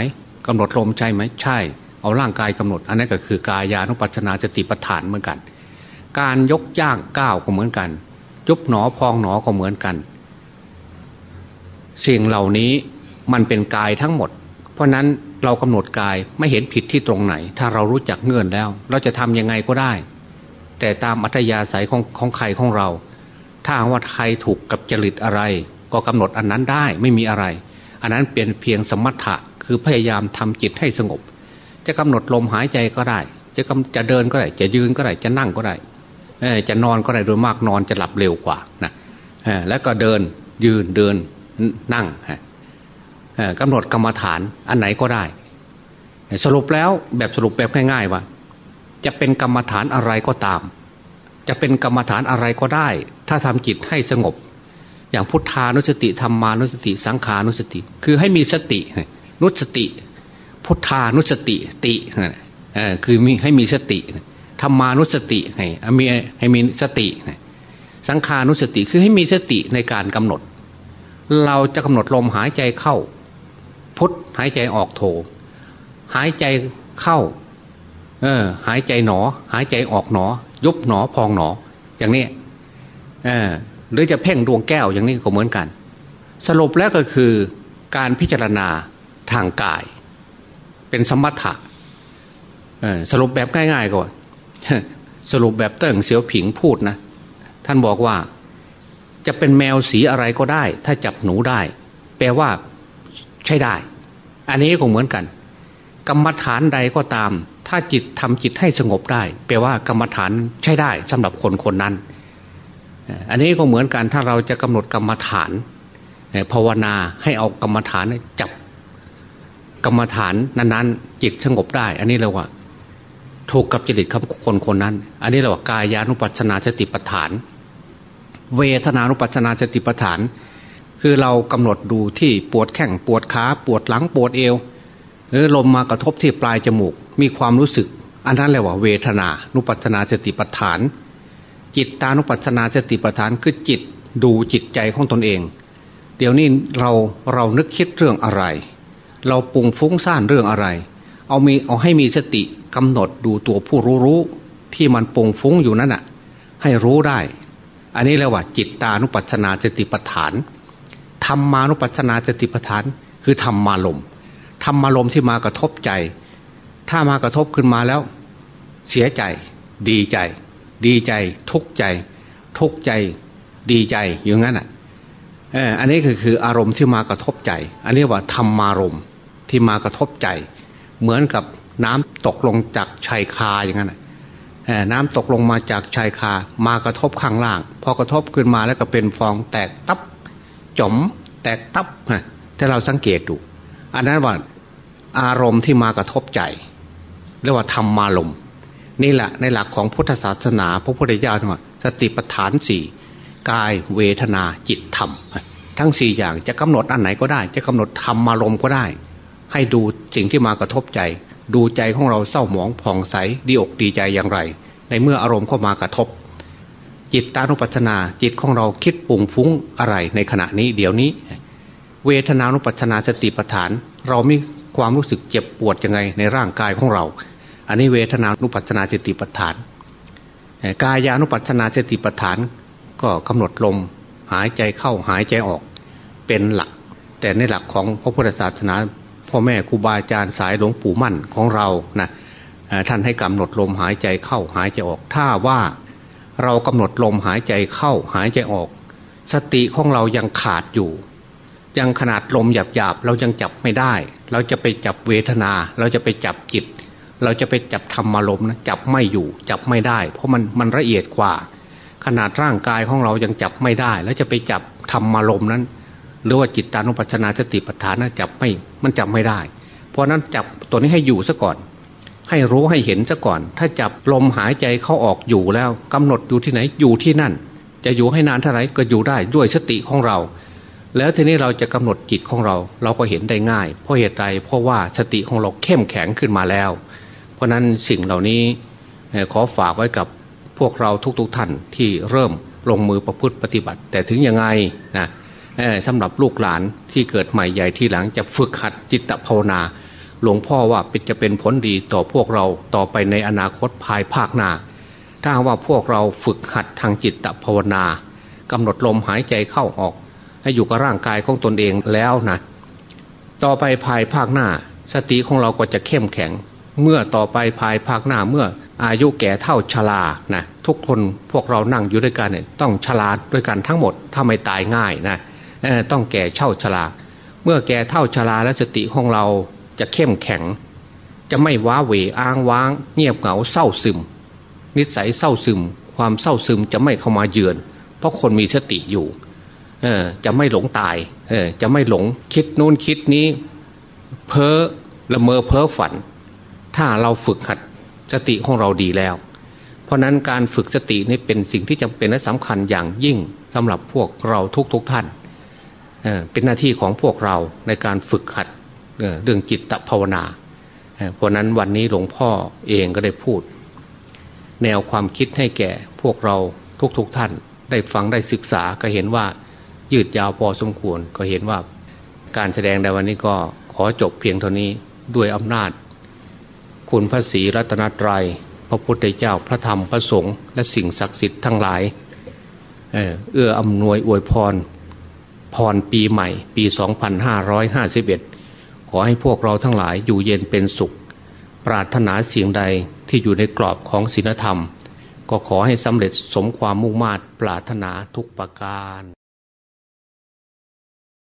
กำหนดลมใช่ไหมใช่ เอาร่างกายกำหนด อันนั้นก็คือกายานุปัชนาสติปัฏฐานเหมือนกัน การยกย่างก้าวก็เหมือนกันยุบหนอพองหนอก็เหมือนกันสิ่งเหล่านี้มันเป็นกายทั้งหมด เพราะนั้นเรากำหนดกายไม่เห็นผิดที่ตรงไหน ถ้าเรารู้จักเงื่อนแล้ว เราจะทํำยังไงก็ได้ แต่ตามอัธยาศัยของของใครของเรา ถ้าว่าใครถูกกับจริตอะไร ก็กำหนดอันนั้นได้ไม่มีอะไร อันนั้นเป็นเพียงสมถะคือพยายามทำจิตให้สงบ จะกำหนดลมหายใจก็ได้ จะจะเดินก็ได้ จะยืนก็ได้ จะนั่งก็ได้จะนอนก็ได้โดยมากนอนจะหลับเร็วกว่านะแล้วก็เดินยืนเดินนั่งกำหนดกรรมฐานอันไหนก็ได้ สรุปแล้วแบบสรุปแบบง่ายๆว่า จะเป็นกรรมฐานอะไรก็ตาม จะเป็นกรรมฐานอะไรก็ได้ ถ้าทำจิตให้สงบ อย่างพุทธานุสติธรรมานุสติสังขานุสติ คือให้มีสตินุสติ พุทธานุสติติคือมีให้มีสติธรรมานุสติให้มีให้มีสติ สังขานุสติคือให้มีสติในการกำหนด เราจะกำหนดลมหายใจเข้า พุทหายใจออกโถหายใจเข้า เออ หายใจหนอ หายใจออกหนอ ยุบหนอพองหนอ อย่างนี้เออหรือจะเพ่งดวงแก้วอย่างนี้ก็เหมือนกัน สรุปแล้วก็คือการพิจารณาทางกาย เป็นสมถะสรุปแบบง่ายๆก่อนสรุปแบบเติ้งเสียวผิงพูดนะ ท่านบอกว่าจะเป็นแมวสีอะไรก็ได้ ถ้าจับหนูได้ แปลว่าใช้ได้ อันนี้ก็เหมือนกัน กรรมฐานใดก็ตาม ถ้าจิตทำจิตให้สงบได้ แปลว่ากรรมฐานใช้ได้สำหรับคนคนนั้น อันนี้ก็เหมือนกันถ้าเราจะกำหนดกรรมฐานภาวนาให้เอากรรมฐานจับ กรรมฐานนั้นๆ จิตสงบได้ อันนี้เราว่า ถูกกับจริตของคนคนนั้น อันนี้เราว่ากายานุปัชนาสติปัฏฐาน เวทนานุปัชนาสติปัฏฐาน คือเรากำหนดดูที่ปวดแข้งปวดขาปวดหลังปวดเอว หรือลมมากระทบที่ปลายจมูก มีความรู้สึก อันนั้นเรียกว่า เวทนานุปัชนาสติปัฏฐาน จิตตานุปัชนาสติปัฏฐานคือจิตดูจิตใจของตนเอง เดี๋ยวนี้เราเรานึกคิดเรื่องอะไร เราปรุงฟุ้งซ่านเรื่องอะไร เอามีเอาให้มีสติกำหนดดูตัวผู้รู้รู้ที่มันปรุงฟุ้งอยู่นั่นน่ะ ให้รู้ได้ อันนี้เรียกว่าจิตตานุปัชนาสติปัฏฐานธรรมานุปัชนาสติปัฏฐาน คือธรรมารมธรรมารมที่มากระทบใจ ถ้ามากระทบขึ้นมาแล้ว เสียใจ ดีใจ ดีใจ ทุกข์ใจ ทุกข์ใจ ดีใจอย่างนั้นอะอันนี้คือคืออารมณ์ที่มากระทบใจ อันนี้ว่าธรรมารมณ์ ที่มากระทบใจ เหมือนกับน้ำตกลงจากชายคาอย่างนั้นน้ำตกลงมาจากชายคามากระทบข้างล่าง พอกระทบขึ้นมาแล้วก็เป็นฟองแตกตับจมแตกตับถ้าเราสังเกตดูอันนั้นว่าอารมณ์ที่มากระทบใจเรียกว่าธรรมารมณ์นี่แหละในหลักของพุทธศาสนา พระพุทธเจ้าว่าสติปัฏฐานสี่กายเวทนาจิตธรรม ทั้งสี่อย่างจะกำหนดอันไหนก็ได้ จะกำหนดธรรมารมณ์ก็ได้ ให้ดูสิ่งที่มากระทบใจ ดูใจของเราเศร้าหมองผ่องใสดีอกดีใจอย่างไร ในเมื่ออารมณ์เข้ามากระทบ จิตตานุปัชนา จิตของเราคิดปุ่งฟุ้งอะไรในขณะนี้เดี๋ยวนี้ เวทนานุปัชนาสติปัฏฐาน เรามีความรู้สึกเจ็บปวดยังไงในร่างกายของเรา อันนี้เวทนานุปัชนาสติปัฏฐาน กายานุปัชนาสติปัฏฐาน ก็กำหนดลมหายใจเข้าหายใจออกเป็นหลัก แต่ในหลักของพระพุทธศาสนา พ่อแม่ครูบาอาจารย์สายหลวงปู่มั่นของเรานะท่านให้กำหนดลมหายใจเข้าหายใจออก ถ้าว่าเรากำหนดลมหายใจเข้าหายใจออก สติของเรายังขาดอยู่ ยังขนาดลมหยาบๆเรายังจับไม่ได้ เราจะไปจับเวทนา เราจะไปจับจิต เราจะไปจับธรรมารมนะจับไม่อยู่ จับไม่ได้ เพราะมันมันละเอียดกว่า ขนาดร่างกายของเรายังจับไม่ได้ แล้วจะไปจับธรรมารมนั้น หรือว่าจิตตานุปัชนาสติปัฏฐานนะจับไม่มันจับไม่ได้ เพราะนั้นจับตัวนี้ให้อยู่ซะก่อน ให้รู้ให้เห็นซะก่อน ถ้าจับลมหายใจเข้าออกอยู่แล้วกำหนดอยู่ที่ไหนอยู่ที่นั่น จะอยู่ให้นานเท่าไหร่ก็อยู่ได้ด้วยสติของเรา แล้วทีนี้เราจะกำหนดจิตของเรา เราก็เห็นได้ง่าย เพราะเหตุใดเพราะว่าสติของเราเข้มแข็งขึ้นมาแล้ว เพราะนั้นสิ่งเหล่านี้ขอฝากไว้กับพวกเราทุกๆท่านที่เริ่มลงมือประพฤติปฏิบัติ แต่ถึงยังไงนะ สำหรับลูกหลานที่เกิดใหม่ใหญ่ที่หลังจะฝึกหัดจิตภาวนา หลวงพ่อว่าเป็นจะเป็นผลดีต่อพวกเราต่อไปในอนาคตภายภาคหน้า ถ้าว่าพวกเราฝึกหัดทางจิตภาวนากำหนดลมหายใจเข้าออก ให้อยู่กับร่างกายของตนเองแล้วนะต่อไปภายภาคหน้า สติของเราก็จะเข้มแข็ง เมื่อต่อไปภายภาคหน้าเมื่ออายุแก่เท่าชรานะทุกคนพวกเรานั่งอยู่ด้วยกันเนี่ยต้องชราด้วยกันทั้งหมดถ้าไม่ตายง่ายนะ ต้องแก่เช่าชราเมื่อแก่เท่าชราและสติของเราจะเข้มแข็ง จะไม่ว้าเหวอ้างว้าง เงียบเหงาเศร้าซึม นิสัยเศร้าซึม ความเศร้าซึมจะไม่เข้ามาเยือน เพราะคนมีสติอยู่เออจะไม่หลงตายเออจะไม่หลงคิดนู้นคิดนี้ เพ้อละเมอเพ้อฝัน ถ้าเราฝึกหัดสติของเราดีแล้ว เพราะนั้นการฝึกสตินี่เป็นสิ่งที่จำเป็นและสำคัญอย่างยิ่งสำหรับพวกเราทุกๆทท่าน เป็นหน้าที่ของพวกเราในการฝึกหัดเรื่องจิตภาวนา เพราะนั้นวันนี้หลวงพ่อเองก็ได้พูด แนวความคิดให้แก่พวกเราทุกๆทท่าน ได้ฟังได้ศึกษาก็เห็นว่ายืดยาวพอสมควรก็เห็นว่าการแสดงในวันนี้ก็ขอจบเพียงเท่านี้ด้วยอำนาจ คุณพระศรีรัตนตรยัย พระพุทธเจ้าพระธรรมพระสงฆ์และสิ่งศักดิ์สิทธิ์ทั้งหลายเอื้ออำนวยอวยพร พรปีใหม่ ปี 2551 ขอให้พวกเราทั้งหลายอยู่เย็นเป็นสุข ปรารถนาสิ่งใดที่อยู่ในกรอบของศีลธรรม ก็ขอให้สำเร็จสมความมุ่งมา่ปรารถนาทุกประการ